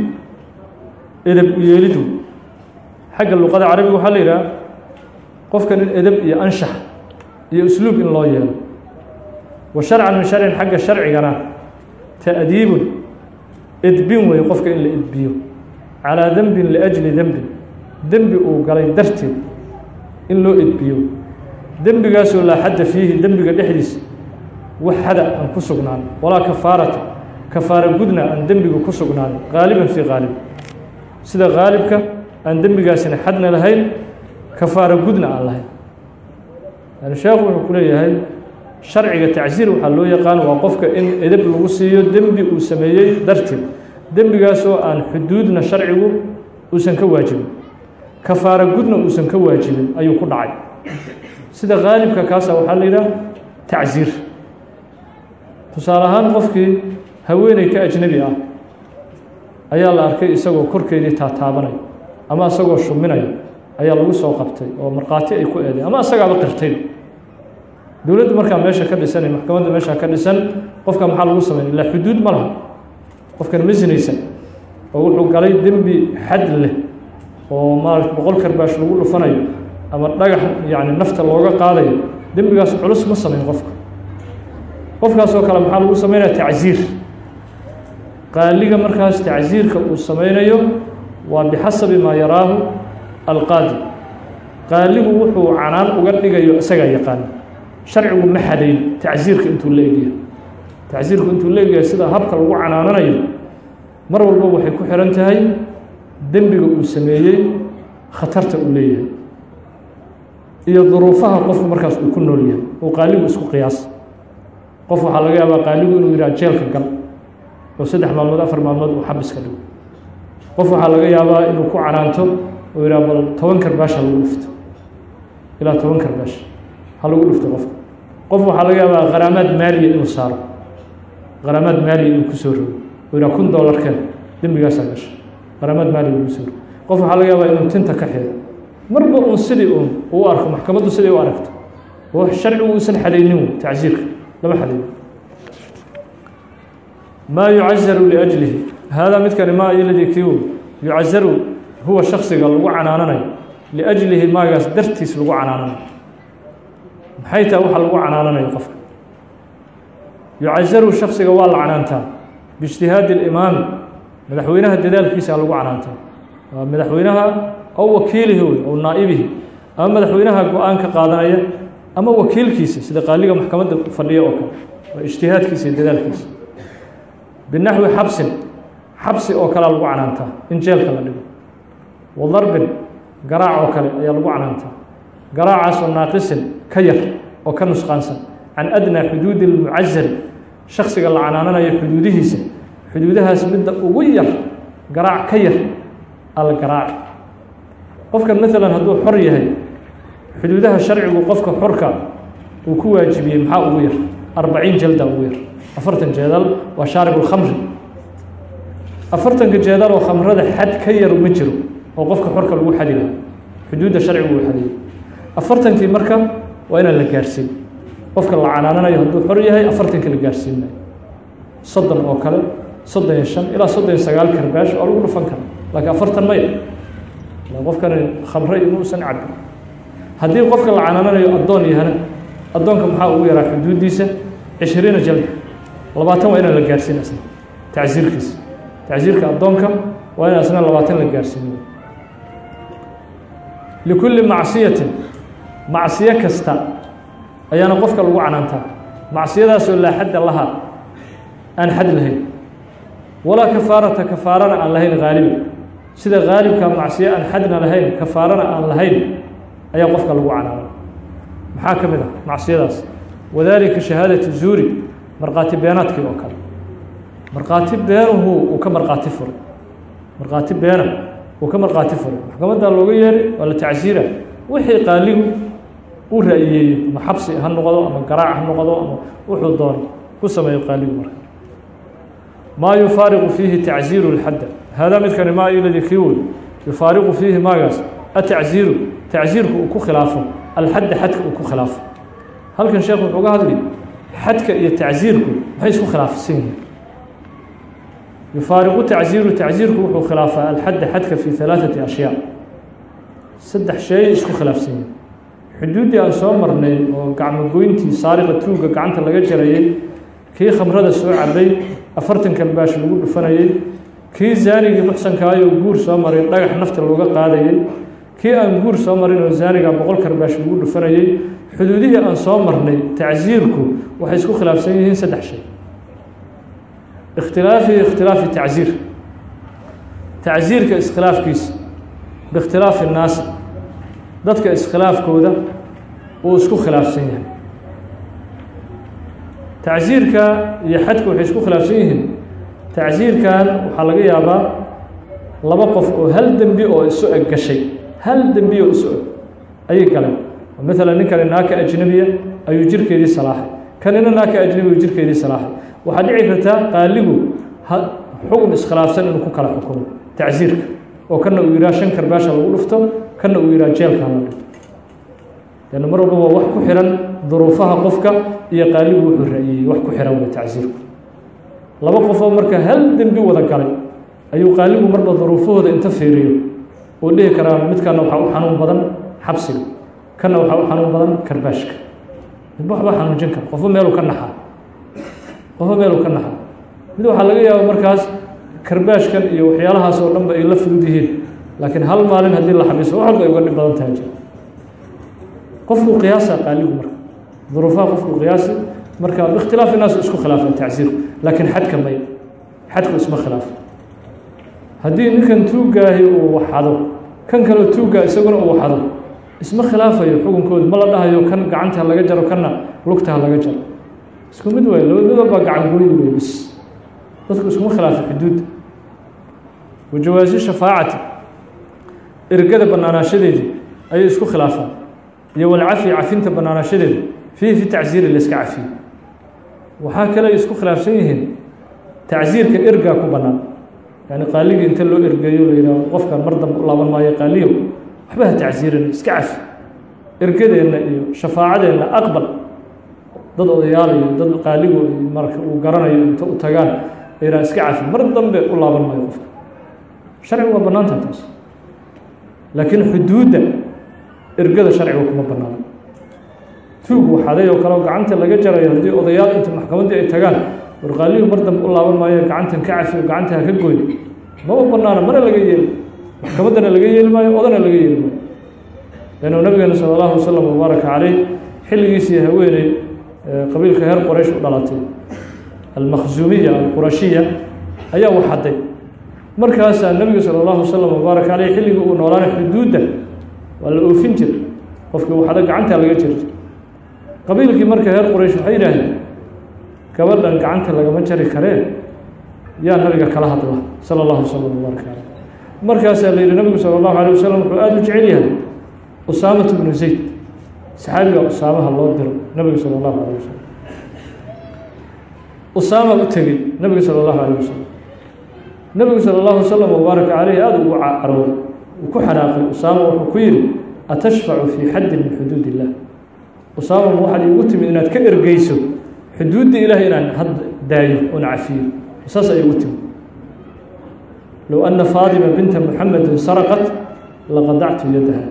A: edeb u yeelidu xagga luqada carabiga waxaa la yidhaha qofkan in edeb iyo anshax iyo usluub in loo yeelo wa sharcan min sharcin xagga sharcigana تأdiibun edbin wey qofka in la edbiyo calىa dembin liأjli dembin dembi uu galay darteed in loo edbiyo dembigaasoo laa xadda fiihi dembiga dhexdiisa wax xada aan ku sugnaan walaa kafaarata kafaara gudna aan dembiga ku sugnaan gaaliban fii gaalib sida gaalibka aan dembigaasina xadna lahayn kafaara gudna aan lahayn yani sheekhu wuxuu ku leeyahay sharciga tacsiir waxaa loo yaqaan waa qofka in edeb lagu siiyo dembi uu sameeyey darteed. Dembigaasoo aan xuduudna sharcigu uusan ka waajibin kafaara gudna uusan ka waajibin ayuu ku dhacay. Sida gaalibka kaasa waxaa la yidhaha tacsiir. Tusaale ahaan qofkii haweeney ka ajnebi ah ayaa la arkay isagoo korkeedii taataabanaya ama isagoo shuminaya ayaa lagu soo qabtay oo markhaati ay ku eeday ama isagaaba qirtay dowladdu markaa meesha ka dhisan maxkamadda meesha ka dhisan qofka maxaa lagu sameyn ilaa xuduud ma laha. Qofkan ma sinaysan. Oo wuxuu galay dembi xad leh oo maarata boqol karbaash lagu dhufanayo ama dhagax yacni nafta looga qaadayo. Dembigaas culus ma sameyn qofka. Qofkaas oo kale maxaa lagu sameynaya tacsiir qaaliga markaas tacsiirka uu sameynayo waa bixasabi maa yaraahu alqaadi. Qaaligu wuxuu canaan uga dhigayo isagaa yaqaana sharcigu ma xadayn tacsiirka intuu la egyahay tacsiirku intuu la egyahay sida habka lagu canaananayo mar walba waxay ku xihan tahay dembiga uu sameeyey khatarta uu leeyahay iyo duruufaha qofku markaas uu ku nool yahay. Uu qaaligu isku qiyaas. Qof waxaa laga yaabaa qaaligu inuu yidhaha jeelka gal oo saddex maalmood afar maalmood uu xabiska dhigo. Qof waxaa laga yaabaa inuu ku canaanto oo yidhaha bal toban karbaash ha lagu dhufto. Ilaa toban karbaash ha lagu dhufto qofka qof waxaa laga yaabaa kharaamaad maaliya inuu saaro. Kharaamaad maaliya inuu ku soo rogo. Oo yidhaha kun dollarkeen dembigaasaa gasha. Kharaamaad maaliya lagu soo rogo. Qof waxaa laga yaabaa inuu tinta ka xido. Marba uun sidii uun uu arko maxkamaddu siday u aragto. Oo sharcigu uusan xadaynin tacsiirka lama xadayo maa yucazaru liajlihi. Haadaa midkani maa iladii kiiw yucazaru huwa shaksiga lagu canaananayo liajlihi maagaas dartiis lagu canaananayo maxay tahay waxa lagu canaananayo qofka. Yucazaru shaksiga waa la canaantaa biijtihaadi اlimaami madaxweynaha dadaalkiisa lagu canaantaa waa madaxweynaha aw wakiilihi wey aw naa'ibihi. Ama madaxweynaha go'aan ka qaadanaya ama wakiilkiisa sida qaaliga maxkamadda fadhiya oo kale. Waa ijtihaadkiisa iyo dadaalkiisa. Binaxwi xabsin xabsi oo kalea lagu canaantaa in jeelka la dhigo. Wa darbin garaac oo kale ayaa lagu canaantaa garaacaasoo naaqisin ka yar oo ka nusqaansan. Can adnaa xuduudi lmucazari shaksiga la canaananayo xuduudihiisa. Xuduudahaas midda ugu yar garaac ka yar alla garaaci qofkan maalan hadduu xor yahay xuduudaha sharcigu qofka xorka uu ku waajibiyey maxaa ugu yar? Arbaciin jalda ugu yar. Afartan jeedal waa shaarib اlkhamri afartanka jeedal oo khamrada xad ka yaru ma jiro oo qofka xorka lagu xadi laha xuduudda sharcigu uu xadiyey afartankii marka waa inaan la gaarhsiin qofka la canaananayo hadduu xor yahay afartanka la gaarhsiin maayo soddon oo kale soddon iyo shan ilaa soddon iyo sagaal karbaash waa lagu dhufan kara laakiin afartan maya qofkani khamre iyo muusan cabin haddii qofka la canaananayo addoon yahana addoonka maxaa ugu yaraa xuduuddiisa? Cishriina jalda labaatan waa inaan la gaarsiin asna. Tacsiirkiisa tacsiirka addoonka waa in asna labaatan la gaarsiinayo likulli macsiyatin macsiyo kasta ayaana qofka lagu canaantaa macsiyadaasoo laa xadda laha aan xad lahayn. Walaa kafaarata kafaarana aan lahayn haaliba sida haalibka macsiyo aan xadna lahayn kafaarana aan lahayn ayaa qofka lagu canaana. Maxaa ka mid ah macsiyadaas? Wadalika shahaadatu zuuri markhaati beenaadkii oo kale. Markhaati beenuhu uu ka markhaati furay. Markhaati beena uu ka markhaati furay. Maxkamaddaa looga yeeray waa la tacsiira. Wixii qaaligu u ra'iyeeyo ama xabsi ha noqdo ama garaac ha noqdo ama wuxuu doono ku sameeyo qaaligu marka. Maa yufaariqu fiihi tacsiiru lxadda. Haadaa midkani maa iladii kii yufaariqu fiihi maagaas atacsiiru tacsiirku uu ku khilaafo alxadda xadka uu ku khilaafo. Halkan sheekh wuxuu ga hadli xadka iyo tacsiirku maxay isku khilaafsan yihiin. Yufaariqu tacsiiru tacsiirku wuxuu khilaafaa alxadda xadka fi halaaثati ashyaa. Saddex sheey isku khilaafsan yihiin xuduuddii aan soo marnay oo gacmo goyntii saariqa tuuga gacanta laga jarayey kii khamrada soo cabay afartan kalbaash lagu dhufanayey kii zaanigii muxsankaayoo guur soo maray dhagax nafta looga qaadayey kii aan guur soo marin oo zaaniga boqol karbaash lagu dhufanayey xuduudihii aan soo marnay tacsiirku waxay isku khilaafsan yihiin saddex shay. Ikhtilaafi ikhtilaafi tacsiir tacsiirka iskhilaafkiisa biikhtilaafi الnaasi dadka iskhilaafkooda uu isku khilaafsan yahay. Tacsiirka iyo xadka waxay isku khilaafsan yihiin. Tacsiirkan waxaa laga yaabaa laba qof oo hal dembi oo isu eg gashay. Hal dembi oo isu eg. Ayay galeen maalan ninkani naaka ajnabiya ayuu jirkeedii salaaxay. Kanina naaka ajnabi u jirkeedii salaaxay. Waxaa dhici karta qaaligu xukun iskhilaafsan inuu ku kala xukumo. Tacsiirka. Oo kana uu yihaha shan karbaasha lagu dhufto kana uu yihaha jeelka la dhigto lanna mar walba waa wax ku xihan duruufaha qofka iyo qaaligu wuxuu ra'iyey wax ku xihan way tacsiirku. Laba qofoo marka hal dembi wada galay ayuu qaaligu marba duruufahooda inta fiiriyo uu dhihi karaa midkana waxaa u xanuun badan xabsiga kana waxaa u xanuun badan karbaashka. Midba waxba xanuunjin kara qofba meeluu ka naxaa qofba meeluu ka naxaa mid waxaa laga yaaba markaas karbaashkan iyo waxyaalahaas oo dhan ba ay la fudud yihiin laakiin hal maalin haddii la xabiso wax walba ay uga dhib badan tahay jir qofkuu qiyaasa qaaligu marka. Duruufaha qofkuu qiyaasi marka bikhtilaafi naas isku khilaafan tacsiirku laakiin xadka may xadku isma khilaafo haddii ninkan tuugaahi uu waxado kan kaleo tuuggaa isaguna uu waxado isma khilaafayo xukunkooda ma la dhahayo kan gacanta laga jaro kanna lugtaha laga jaro. Isku mid waay laba mid walbaa gacan gooyi wey bis dadku iskuma khilaafo xuduudda wajawaasi shafaacati. Ergada bannaanaashadeedii ayay isku khilaafaan iyo walcafi cafinta bannaanaashadeeda fiihi fi tacsiiri la iska cafiyo. Waxaa kale ay isku khilaafsan yihiin tacsiirka ergaa ku bannaan yani qaaligii inta loo ergeeyo la yidhaaho qofkan mar dambe u laaban maayo qaaliyo waxba ha tacsiirin iska cafi. Ergadeenna iyo shafaacadeenna aqbal. Dad odayaal iyo dad qaaligu marka uu garanayo inta u tagaan ayraa iska cafi. Mar dambe u laaban maayo qofka. Sharciga waa bannaanta taas laakiin xuduudda ergada sharciga kuma bannaano tuug waxaday oo kale gacanta laga jarayo haddii odayaal inta maxkamaddii ay tagaan war qaaligu mar dambe u laaban maayo gacantan ka cafi o gacanta ha ka goyn maba bannaano mana laga yeeli maxkamaddana laga yeeli maayo odana laga yeeli maayo. Lannu nabigeena sala allahu wasalam wabaaraka caleyh xilligiisii haweeney qabiilka reer qoraysh u dhalatay almakhzuumiya alqurashiya ayaa waxaday markaasaa nebiga sala allahu wasalam wabaarak caleyh xilligii uu noolaanay xuduudda waa la oofin jiray. Qofkii waxada gacantaa laga jiri jiray. Qabiilkii marka reer qoraysh waxay yidhaahdeen gabadhan gacanta lagama jari karee yaa nabiga kala hadla sala allahu wasalam wabaarak caleyh markaasaa la yidhi nabigu sala allahu alayh wasalam wuxuu aada u jecel yahay usaamatu bnu zayd saxaabiga usaamaha loo diro nabiga sala allahu alayh wasalam usaama u tegey nabiga sala allahu alayh wasalam nabigu sala allahu wasalam wabaaraka caleyh aada ugu carooday uu ku xanaaqay usaama wuxuu ku yidhi atashfacu fii xaddin min xuduud illah usaama ma waxaad iigu timid inaad ka ergeyso xuduudda ilahay inaan had daayo oon cafiyo. Saas ay igu timid. Low ana faadima binta muxamedin saraqat laqadactu yadaha.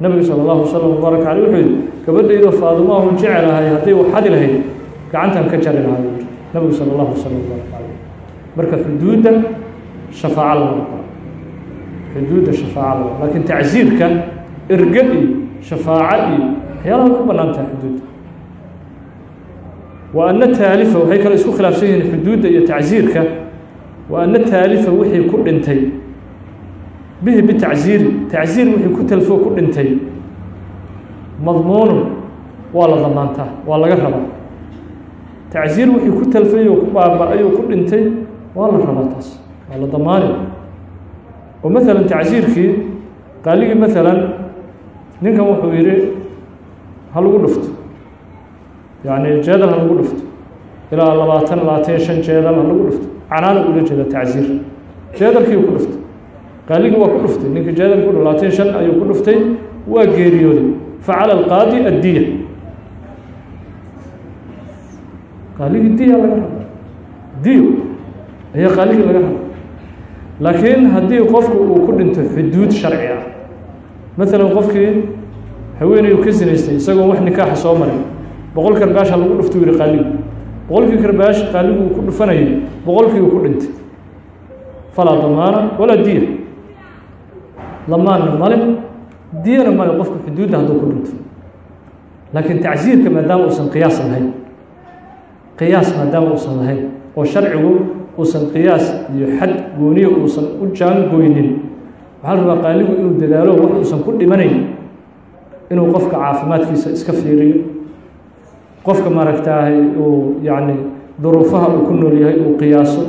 A: Nabigu sala allahu wasalam wabaarak caleyh wuxuu yihi gabadhaydoo faadumaahu jecelahay hadday waxadi lahayd gacantan ka jari lahaa nabigu sala allahu wasalam wabaarak caleyh marka xuduudda shafaaco lama xuduudda shafaaco lama laakiin tacsiirka erge iyo shafaaco iyo waxyaalaha ku bannaan tahay xuduudda. Wa ana taalifa waxay kale isku khilaafsan yihiin xuduudda iyo tacsiirka wa ana taalifa wixii ku dhintay. Bihi bitacsiiri tacsiir wixii ku talfo ku dhintay. Madmuunun waa la damaantaa waa laga rabaa. Tacsiir wixii ku talfay oo ku baaba-ay oo ku dhintay waa la rabaa taas. Waa la damaani oo maalan tacsiirkii qaaligii maalan ninkan wuxuu yidhi ha lagu dhufto. Yacni jeedal ha lagu dhufto. Ilaa labaatan labaatan iyo shan jeedal ha lagu dhufto. Canaana ula jeeda tacsiir. Jeedalkii ku dhuftay. Qaaligii waa ku dhuftay. Ninka jeedal ku labaatan shan ayuu ku dhuftay. Waa geeriyooday. Facala alqaadi addiya. Qaaligii diya laga raba diyo ayaa qaaligii laga raba laakiin haddii qofku uu ku dhinto xuduud sharci ah maalan qofkii haweeneyu ka sinaystay isagoo wax nikaaxa soo maray boqol karbaash ha lagu dhufto yihi qaaligu boqolkii karbaash qaaligu uu ku dhufanayay boqolkii uu ku dhintay falaa damaana walaa diya damaanna male diyana male qofka xuduudda hadduu ku dhinto. Laakiin tacsiirka maadaama uusan qiyaas lahayn qiyaas maadaama uusan lahayn oo sharcigu uusan qiyaas iyo xad gooniya uusan u jaangoynin waxaa la rabaa qaaligu inuu dadaalo wax uusan ku dhimanayn inuu qofka caafimaadkiisa iska fiiriyo. Qofka maaragtaahay uu yacni duruufaha uu ku nool yahay uu qiyaaso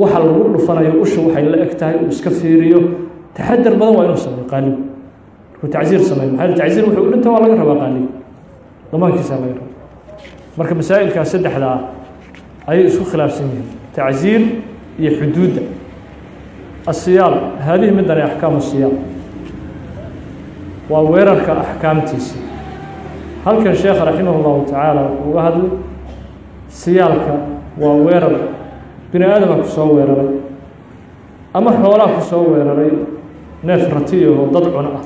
A: waxa lagu dhufanayo usha waxay la eg tahay uu iska fiiriyo. Taxadar badan waa inuu sameyo qaaligu. Markuu tacsiir sameyo maxaa tacsiir wuxuu dhinta waa laga rabaa qaaligu. Damaankiisa laga raba marka masaa'ilkaas saddexda ayay isku khilaafsan yihiin tacziir iyo xuduudda asiyaal haadihi midani axkaamu siyaal waa weerarka axkaamtiisa halkan sheekh raximah اllahu tacaala wuxuu uga hadlay siyaalka waa weerar bini aadama ku soo weeraray ama xoolaa ku soo weeraray neef rati oo dad cun ah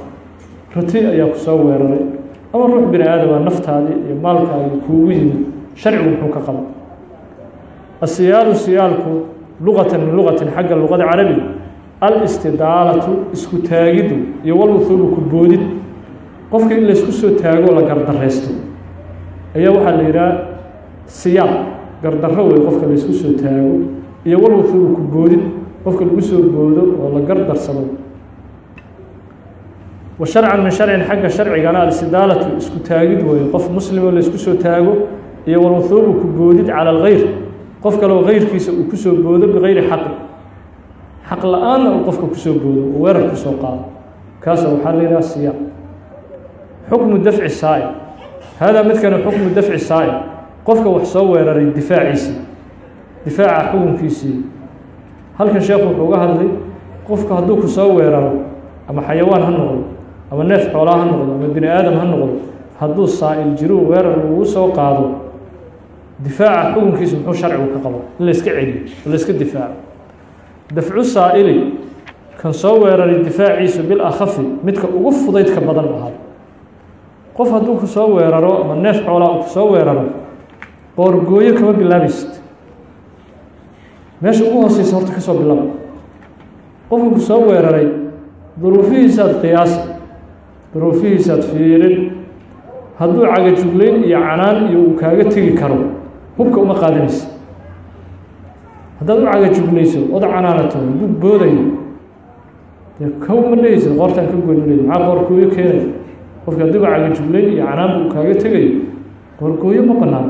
A: rati ayaa ku soo weeraray. ama ruux bini aadama naftaadii iyo maalkaagii kuugu sharcigu muxuu ka qaba asiyaalu siyaalku luqatan min luqatin xagga luqada carabiga alistidaalatu isku taagidu iyo walwuhuubu ku boodid qofka in laysku soo taago la gardaraysto ayaa waxaa la yidhaha siyaal gardarro wey qofka laysku soo taago iyo walwuhuubu ku boodid qofka lagu soo boodo oo la gardarsado wa sharcan min sharcin xagga sharcigana alistidaalatu isku taagid weeye qof muslimoo laysku soo taago iyo walwuhuubu ku boodid cala algeyr qof kaleo geyrkiisa uu ku soo boodo bigayri xaqi. Xaq la'aanna uu qofka ku soo boodo oo weerar ku soo qaado. Kaasa waxaa la yidhaha siyaaq xukmu dafci saa'il. Haadaa midkani xukmu dafci saa'il. Qofka wax soo weeraray difaaciisii difaaca xukunkiisii. Halkan sheekhu wuxuu uga hadlay qofka hadduu ku soo weeraro ama xayawaan ha noqdo ama neef xoolaa ha noqdo ama bini aadam ha noqdo hadduu saa'il jiruu weerar lagu soo qaado difaaca xukunkiisu muxuu sharcigu ka qabo in layska celiyo layska difaaco dafcu saa'ili kan soo weeraray difaaciisu bil akhafi midka ugu fudaydka badan u ahaado qof hadduu ku soo weeraro ama neef xoolaa uu ku soo weeraro qoorgooyo kama bilaabaysid meesha ugu hooseysa horta ka soo bilaaba qofka ku soo weeraray duruufihiisaad qiyaasi duruufihiisaad fiirin hadduu cagajugleyn iyo canaan iyo uu kaaga tegi karo hubka uma qaadanaysa haddaad u cagajugnayso ood canaanato hadduu boodayo dee kow ma dhehaysid qoortaan ka goynuley maxaa qoorgooyo keenaya qofka haddiiba cagajugleyn iyo canaanba uu kaaga tegayo qoorgooyo ma bannaan.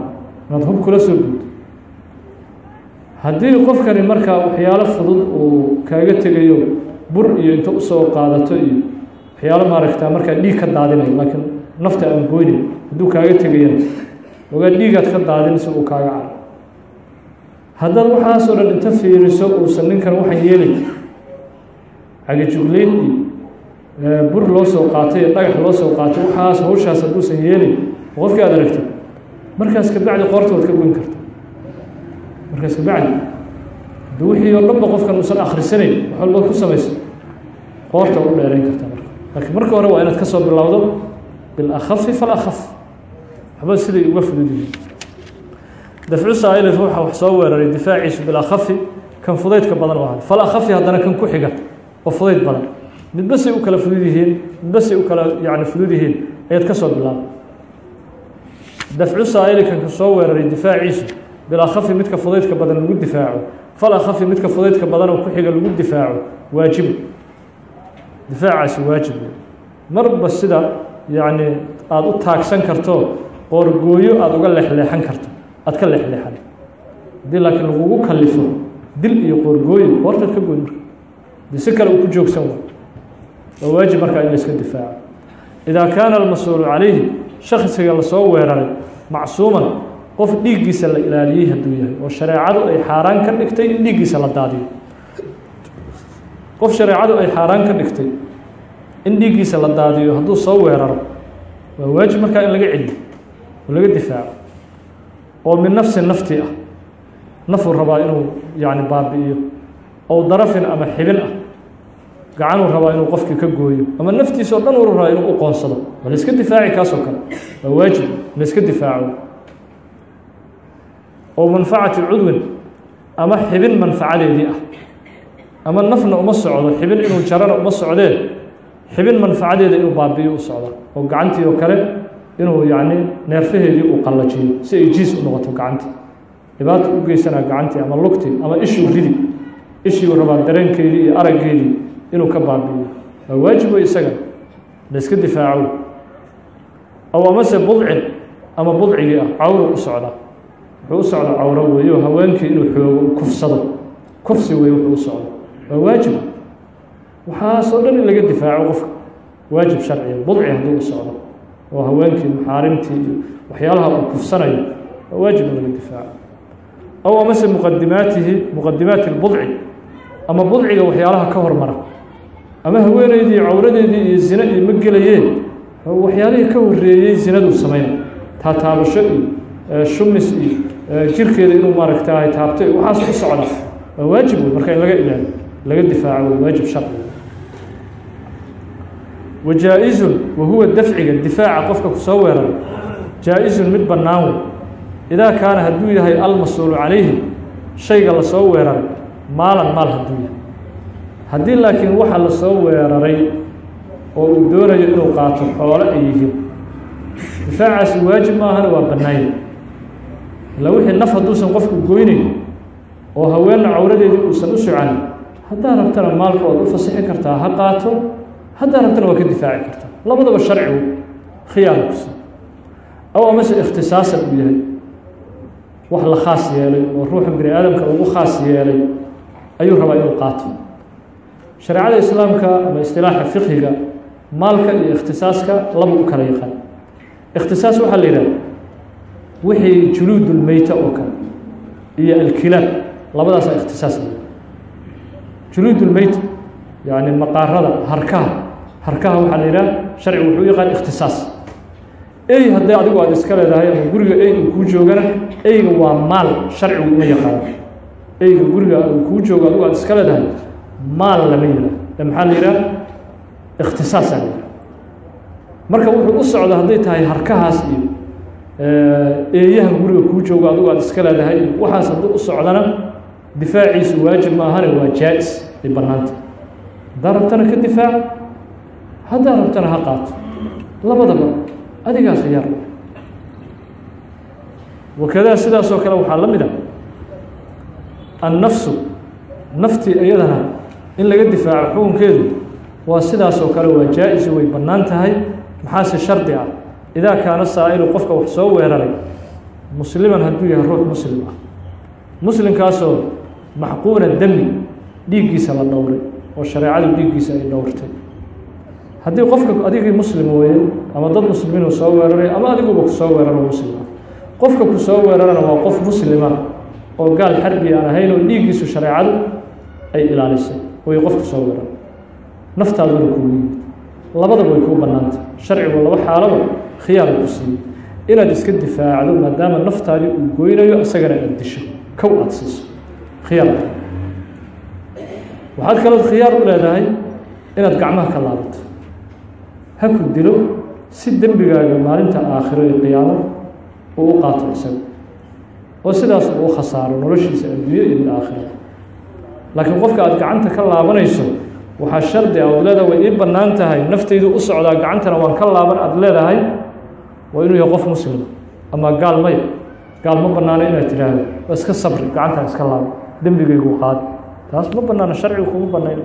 A: Inaad hub kula soo guuto haddii qofkani markaa waxyaalo fudud uu kaaga tegayo bur iyo inta u soo qaadato iyo waxyaalo maaragtaa markaa dhiig ka daadinayo laakiin nafta aan goynin hadduu kaaga tegayana ogaa dhiigaad ka daadinaysa uu kaaga caro haddaad waxaasoo dhan inta fiiriso uusan ninkan waxaan yeelay cagajugleyn iyo bur loo soo qaatay iyo dhagax loo soo qaatay waxaas hawshaas hadduusan yeelin qofkii aad aragto markaas kabacdi qoorta waad ka goyn karta. Markaas kabacdi haddii wixii oo dhanba qofkan uusan akhrisanayn wax walbaad ku samayso qoorta u dheerayn karta marka. Laakiin marka hore waa inaad ka soo bilowdo bilakhafi falakaf waxba siday uga fudud dafcu saa'ili ruuxa wax soo weeraray difaaciisu bilakhafi kan fudaydka badan u ahaa falakhafi haddana kan ku xiga oo fudayd badan. Midba say u kala fudud yihiin midba say u kala yani fudud yihiin ayaad ka soo bilaaba dafcu saa'ili kan ka soo weeraray difaaciisu bilakhafi midka fudaydka badan lagu difaaco. Falakhafi midka fudaydka badan oo ku xiga lagu difaaco waajibu difaacaasi waajib. Marba sida yacni aada u taagsan karto qoorgooyo aada uga leexleexan karto aada ka leexleexan. Haddii laakiin lagugu kalifo dil iyo qoorgooyo qoortaad ka goyn marka. Dii si kale uu ku joogsan wa waa waajib markaa in layska difaaco. Idaa kaana almas-uulu calayhi shaksiga la soo weeraray macsuuman qof dhiiggiisa la ilaaliyey hadduu yahay oo shareecadu ay xaaraan ka dhigtay in dhiiggiisa la daadiyo. Qof shareecadu ay xaaraan ka dhigtay in dhiiggiisa la daadiyo hadduu soo weeraro waa waajib markaa in laga celiyo laga difaaco oo min nafsi nafti ah. Nafuu rabaa inuu yani baabi'iyo. Ow darafin ama xibin ah gacanuu rabaa inuu qofkii ka gooyo. Ama naftiisa o dhan uu rabaa inuu u qoonsado. Waa la iska difaaci kaasoo kale? Waa waajib. La iska difaaco? Oo manfacati cudwin ama xibin manfacadeedii ah. Ama nafna uma socdo xibin inuu jarana uma socdee xibin manfacadeeda inuu baabi'iyo u socda. Oo gacantii oo kale inuu yacni neerfaheedii uu qallajiyo si ay jiis u noqoto gacantii dhibaata u geysanaa gacantii ama lugtii ama ishuu ridi ishiiu rabaa dareenkeedii iyo araggeedii inuu ka baabi'iyo. Waa waajib wey isaga la iska difaaco. Aw amase budcin ama budcigii ah cawru u socda. Wuxuu u socda cawro weeyo haweenkii inuu xoogo kufsado. Kufsi wey wuxuu u socda waa waajib. Waxaasoo dhan in laga difaaco qofka. Waajib sharciya budci hadduu u socdo oo haweenkii maxaarimtii iyo waxyaalaha uu kufsanayo waa waajib in laga difaaco. Aw amase muqadimaatihi muqadimaati اlbudci ama budciga waxyaalaha ka hormara ama haweeneydii cawradeedii iyo zine iyo ma gelayeen waxyaalihii ka horeeyey zinaduu samayna taataabasho iyo shumis iyo jirkeeda inuu maaragtaay taabtay waxaas u socda. Waa waajib wey marka in laga ilaaliyo laga difaaco wey waajib sharci wa jaa-izun wa huwa dafciga difaaca qofka ku soo weerara jaa-izun mid bannaan wey idaa kaana hadduu yahay almas-uulu calayhi shayga la soo weeraray maalan maal hadduu yahay haddii laakiin waxa la soo weeraray oo uu doonayo inuu qaato xoolo ay yihiin difaacaasi waajib maahana waa bannaanya ila wixii naf hadduusan qofku goynayn oo haweenna cawradeedii uusan u socanin haddaa rabtana maalka waad u fasixi kartaa ha qaato haddaa rabtana waa ka difaaci kartaa labadaba sharcigu khiyaar kusi aw amase ikhtisaasan uu yahay. Wax la khaas yeelay oo ruuxa bini aadamka lagu khaas yeelay ayuu rabaa inuu qaato. Shareecada islaamka ama istilaaxa fiqhiga maalka iyo ikhtisaaska laba u kala yaqaan. Ikhtisaas waxaa la yidhaha wixii juluudulmeyta oo kale iyo alkilaab labadaasa ikhtisaas la juluudulmeyta yani maqaarada harkaha harkaha waxaa la yidhaha sharcigu wuxuu yaqaan ikhtisaas. Ey haddii adigu aada iska leedahay ama guriga ey uu kuu joogana eyga waa maal sharcigu uma yaqaano eyga guriga uu kuu joogo adigu aada iska leedahay maal lama yihah ee maxaa la yidhaha ikhtisaasaa la yidhaha marka wuxuu u socdo hadday tahay harkahaas iyo eeyahan guriga kuu joogo adigu aada iska leedahay waxaas hadduu u socdana difaaciisu waajib maahane waa jaa-is ay bannaanta haddaa ka difaac haddaa rabtana ha qaato labadaba adigaas khiyaar wakadaa sidaasoo kale waxaa la mid a annafsu naftii iyadana in laga difaaco xukunkeedu waa sidaasoo kale waa jaa-isu way bannaan tahay. Maxaase shardi ah? Idaa kaana saa-ilu qofka wax soo weeraray musliman hadduu yahay ruux muslim ah. Muslimkaasoo maxquuna demi dhiiggiisa la dhowray oo shareecadu dhiiggiisa ay dhowrtay haddii qofka adigii muslim weeye ama dad muslimiin uu soo weeraray ama adiguba ku soo weeraro muslim ah. Qofka ku soo weerarana waa qof muslima oo gaal xarbi aan ahayn oo dhiiggiisu shareecadu ay ilaalisay. Way qofku soo weerar naftaaduna kugu yimid labadaba way kuu bannaantay. Sharcigu laba xaalaba khiyaar ku siiyey. Inaad iska difaacdo maadaama naftaadii uu goynayo isagana aad disho. Kow aada siiso. Khiyaar. Waxaad kalood khiyaar u leedahay inaad gacmaha ka laabato ha ku dilo si dembigaaga maalinta aakhiro iyo qiyaamo uu u qaato isaga oo sidaas uu u khasaaro noloshiisa adduunyo iyo mid aakhiro laakiin qofka aada gacanta ka laabanayso waxaa shardi ah ood leedahay way ii bannaan tahay naftaydu u socdaa gacantana waan ka laaban aada leedahay waa inuu yahay qof muslima ama gaal maya gaal ma bannaano inaad tidhaahdo waa iska sabri gacantaan iska laaba dembigaygu qaad. Taas ma bannaano sharcigu kuma bannayn.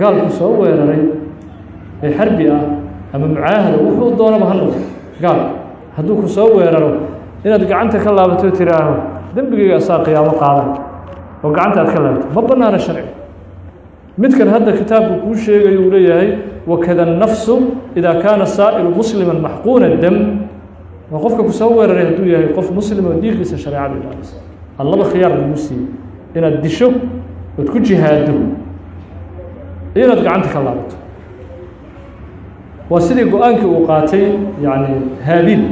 A: Gaalku soo weeraray ee xarbi ah ama mucaahada wuxuu doonaba ha noqdo gaal hadduu ku soo weeraro inaad gacanta ka laabato tiraaho dembigayga asaa qiyaamo qaadan. Oo gacanta aad ka laabato. Ma bannaano sharcigu midkan hadda kitaabku kuu sheegayo uu leeyahay wakada nafsu idaa kaana saa'ilu muslima maxquuna dam. Waa qofka ku soo weeraray hadduu yahay qof muslim oo dhiiggiisa shareecada ilaalisa allaba khiyaar lagu siiyey inaad disho ood ku jihaado inaad gacanta ka laabato waa sidii go'aankii uu qaatay yani haabiil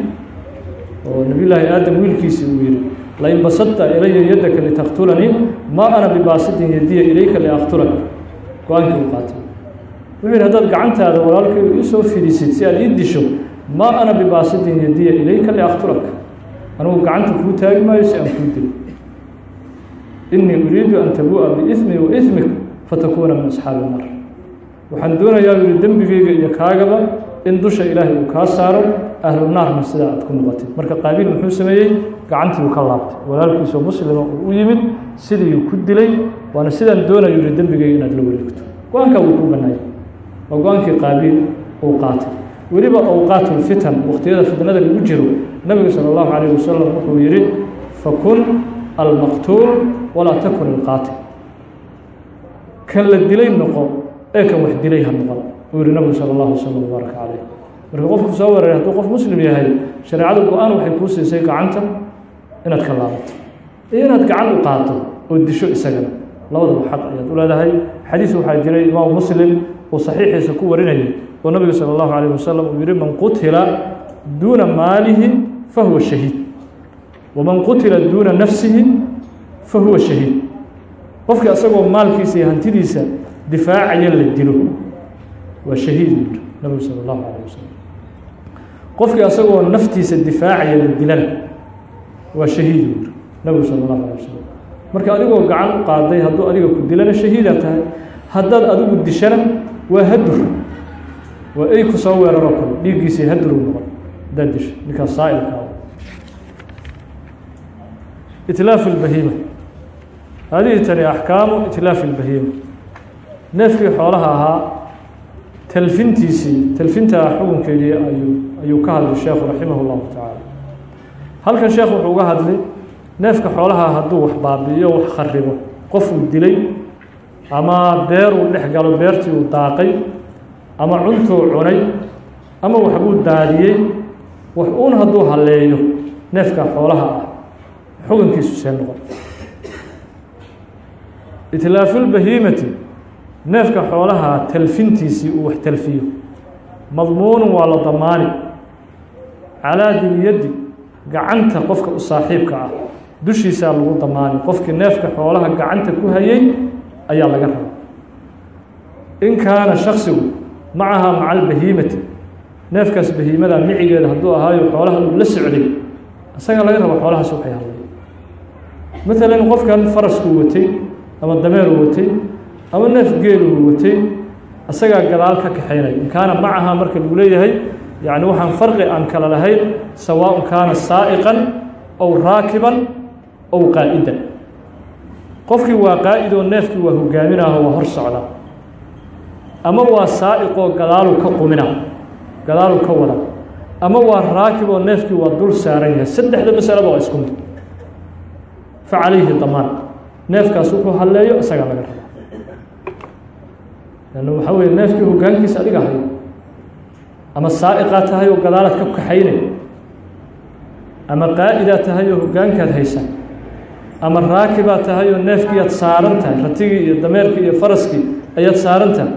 A: oo nabiy llaahi aadam wiilkiisi uu yihi lain basadta ilaya yadaka litaktulanii ma ana bibaasitin yadiya ilayka liaktulak go'aankii uu qaatay. Wuxuu yihi haddaad gacantaada walaalkay iisoo fidisid si aad ii disho ma ana bibaasitin yadiya ilayka liaktulak anugu gacanta kuu taagi maayo si aan kuu dilo. Inii uriidu an tabuu'a biismi wa ismik fatakuuna min asxaabi الnar waxaan doonayaa yihi dembigeyga iyo kaagaba in dusha ilaahay uu kaa saaro ahlu naarna sidaa aad ku noqotid. Marka qaabiil muxuu sameeyey gacantii uu ka laabtay. Walaalkiisoo muslima uu u yimid sidii ku dilay waana sidaan doonayo yihi dembigeyga inaad la wareegto. Go'aankaa wuu kuu bannaayay waa go'aankii qaabiil uu qaatay. Weliba awqaat lfitan waqtiyada fitnada lagu jiro nabiga salى اllahu calayh wasalam wuxuu yihi fakun almaqtuul walaa takun ilqaatil kan la dilay noqo ee kan wax dilay ha noqon uu yihi nabigu salى اllahu wasalam wbaaraka calayh marka qofku soo weeraray hadduu qof muslim yahay shareecadu go-aan waxay kuu siisay gacanta inaad ka laabato iyo inaad gacan u qaato oo disho isagana labadaba xaq ayaad u leedahay xadiis waxaa jiray imaamu muslim uu saxiixiisa ku warinayay oo nabiga salى اllahu alayh wasalam uu yihi man qutila duuna maalihi fahuwa shahiid waman qutila duuna nafsihi fahuwa shahiid qofkii asagoo maalkiisa iyo hantidiisa difaacaya la dilo waa shahiid yiri nabigu salى اllahu alayh wasalam qofkii asagoo naftiisa difaacaya la dilana waa shahiid yiri nabigu salى اllahu alay wasalam marka adigoo gacan u qaaday hadduu adiga ku dilana shahiidaa tahay haddaad adigu dishana waa hadur waa ey ku soo weeraroo kale dhiiggiisii hadur u noqon haddaad disho ninkaas saa'ilkaa itlaafu اlbahiima hadihi tani axkaamu itlaafi اlbahiima neefkii xoolaha ahaa talfintiisii talfintaa xukunkeedii ayuu ayuu ka hadlay sheekhu raximah اllahu tacaala. Halkan sheekh wuxuu uga hadlay neefka xoolaha hadduu wax baabi'iyo wax kharibo qofuu dilay ama beer uu dhex galo beertii uu daaqay ama cuntuu cunay ama waxbuu daadiyey wax uun hadduu halleeyo neefka xoolaha ah xukunkiisu see noqon. Itlaafulbahiimati neefka xoolaha talfintiisii uu wax talfiyo. Madmuunun waa la damaani. Calaa dilyaddi gacanta qofka u saaxiibka ah dushiisaa lagu damaani. Qofkii neefka xoolaha gacanta ku hayay ayaa laga raba in kaana shaksigu macahaa maca albahiimati neefkaas bahiimada micigeeda hadduu ahaayo xoolaha uu la socday isagaa laga raba xoolahaas waxay hadlay maalan qofkan faraskuu watay ama dameeruu watay ama neef geeluu watay isagaa gadaal ka kaxaynaya in kaana macahaa marka lagu leeyahay yacni waxaan farqi aan kala lahayn sawaaء kaana saa'iqan ow raakiban ow qaa'idan. Qofkii waa qaa'id oo neefkii waa hogaaminaho waa hor socda. Ama waa saa'iqoo gadaaluu ka qumina gadaaluu ka wada. Ama waa raakib oo neefkii waa dul saaran yahay. Saddexda masalaba waa isku mid. Fa calayhi damaan. Neefkaas wuxuu halleeyo isagaa laga rabaa lanna waxaa weye neefkii hoggaankiisa adiga hayo ama saa'iqaa tahay oo gadaalaad ka kaxaynay ama qaa'idaa tahay oo hoggaankaad haysa ama raakibaa tahay oo neefkii aad saaran tahay ratigii iyo dameerkii iyo faraskii ayaad saaran tahay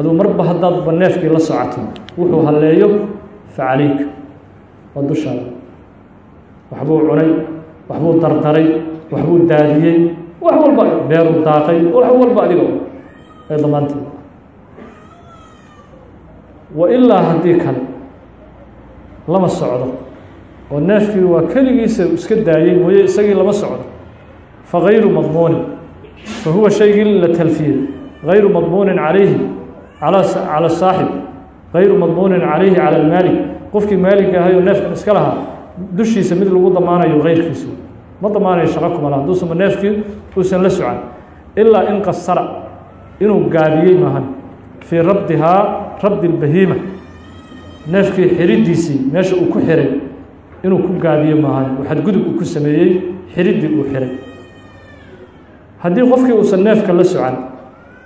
A: aduu marba haddaadba neefkii la socoto wuxuu halleeyo fa calayka waa dushaada. Waxbuu cunay waxbuu dardaray waxbuu daadiyey wax walba beeruu daaqay wax walba adiga ay damaanteed wa haddii kale lama socdo. Oo neefkii waa keligiisa iska daayey mooye isagii lama socdo. Fa gayru madmuunin fa huwa shaygii la talfiyey. Gayru madmuunin calayhi ala cala saaxib. Gayru madmuunin calayhi cala almaalik. Qofkii maaligka ahay oo neefkan iska lahaa dushiisa mid lagu damaanayo gayrkiisu ma damaanayo shaqo kuma laha hadduusama neefkii uusan la socan ilaa in qasara inuu gaabiyey maahan fii rabdihaa rabdi اlbahiima neefkii xiriddiisii meesha uu ku xiray inuu ku gaabiyo maahan oo xadgudub uu ku sameeyey xiriddii uu xiray. Haddii qofkii uusan neefka la socan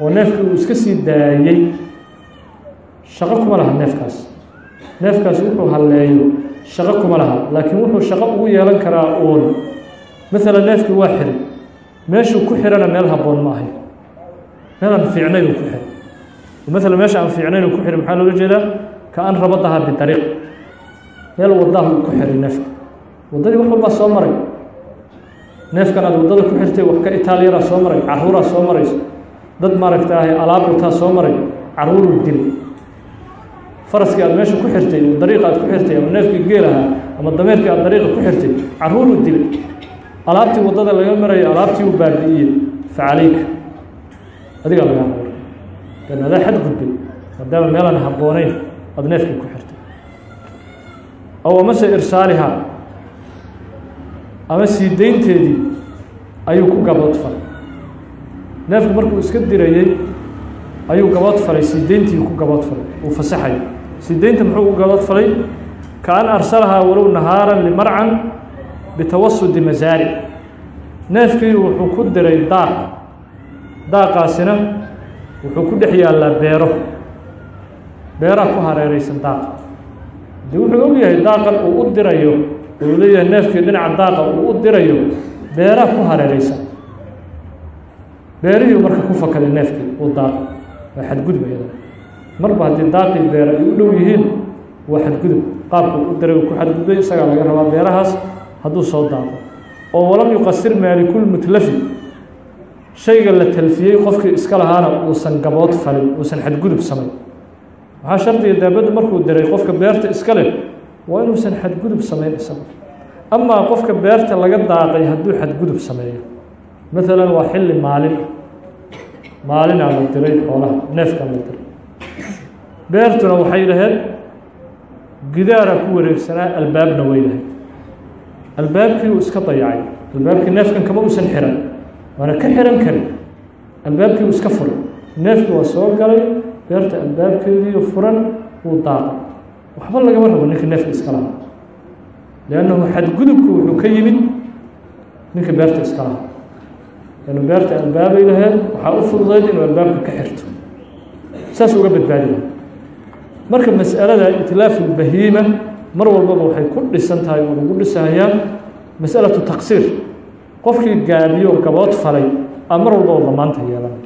A: oo neefkii uu iska sii daayey shaqo kuma laha neefkaas. Neefkaas wuxuu halleeyo shaqo kuma laha laakiin wuxuu shaqo ugu yeelan karaa uun. Maalan neefkii waa xiray meeshuu ku xirana meel habboon ma ahay meelaan fiicnayn uu ku xiray maalan meesha aan fiicnayn ku xiray maxaa loola jeedaa? Ka an rabadaha bidariiq meel wadaha uu ku xiray neefka. Waddadii wax walbaa soo maray. Neefkan aad waddada ku xirtay wax ka itaalyaraa soo maray carruuraa soo marayso dad maaragtaahay alaab wataa soo maray carruuruu dilay faraskii aad meesha ku xirtay dariiqa aad ku xirtay ama neefkii geel ahaa ama dameerkii aad dariiqa ku xirtay carruuruu dilay alaabtii waddada laga marayo alaabtii uu baabi'iyey fa calayka. Adigaa lagaa dan adaa xad gudbay maadaama meelaan habbooneyn aada neefkii ku xirtay. Aw amase irsaalihaa ama sii daynteedii ayuu ku gabood falay? Neefku markuu iska dirayey ayuu gabood falay sii dayntii ku gabood falay uu fasaxay. Sii daynta muxuu u gabood falay? Ka an arsalahaa walow nahaaran limarcan bitawasudi masaaric neefkii wuxuu ku diray daaq. Daaqaasina wuxuu ku dhex yaallaa beero. Beeraha ku hareeraysan daaqa. Dee wuxuu og yahay daaqan uu u dirayo uu leeyahay neefkii dhinaca daaqa uu u dirayo beeraha ku hareereysan beerihii marka ku fakaday neefkii uu daaqay waa xadgudub iyada. Marba haddii daaqii beera ay u dhow yihiin waa xadgudub. Qaabku u dareegu ku xadgudbay isagaa laga rabaa beerahaas hadduu soo daaqo. Oo walam yuqasir maalikul mutlafi shayga la talfiyey qofkii iska lahaana uusan gabood falin uusan xadgudub samayn waxaa shardiga daabadda markuu diray qofka beerta iska leh waa inuusan xadgudub samayn isaga amaa qofka beerta laga daaqay hadduu xadgudub sameeyo. Maalan waa xilli maalin. Maalinaa la diray xoolaha neefkaa la diray. Beertuna waxay lahayd gidaaraa ku wareegsanaa albaabna way lahayd. Albaabkii uu iska dayacay albaabkii neefkan kama uusan xiran waana ka xiran karin. Albaabkii uu iska furay. Neefkii waa soo galay. Beerta albaabkeediiyo furan wuu daaqay. Waxba lagama rabo ninka neefka iska lahaa. Liannahu xadgudubku wuxuu ka yimid ninka beerta iska lahaa. Anu beerta albaabay laheed waxaa u fududayd inuu albaabka ka xirto. Saas uga badbaadi laha marka mas'alada itlaafu lbahiima mar walbaba waxay ku dhisan tahay oo lagu dhisahayaa mas'alatu taqsiir qofkii gaabiyo gabood falay aa mar walbaba damaanta yeelanay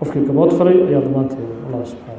A: qofkii gabood falay ayaa damaanta yeelanay allah subxaana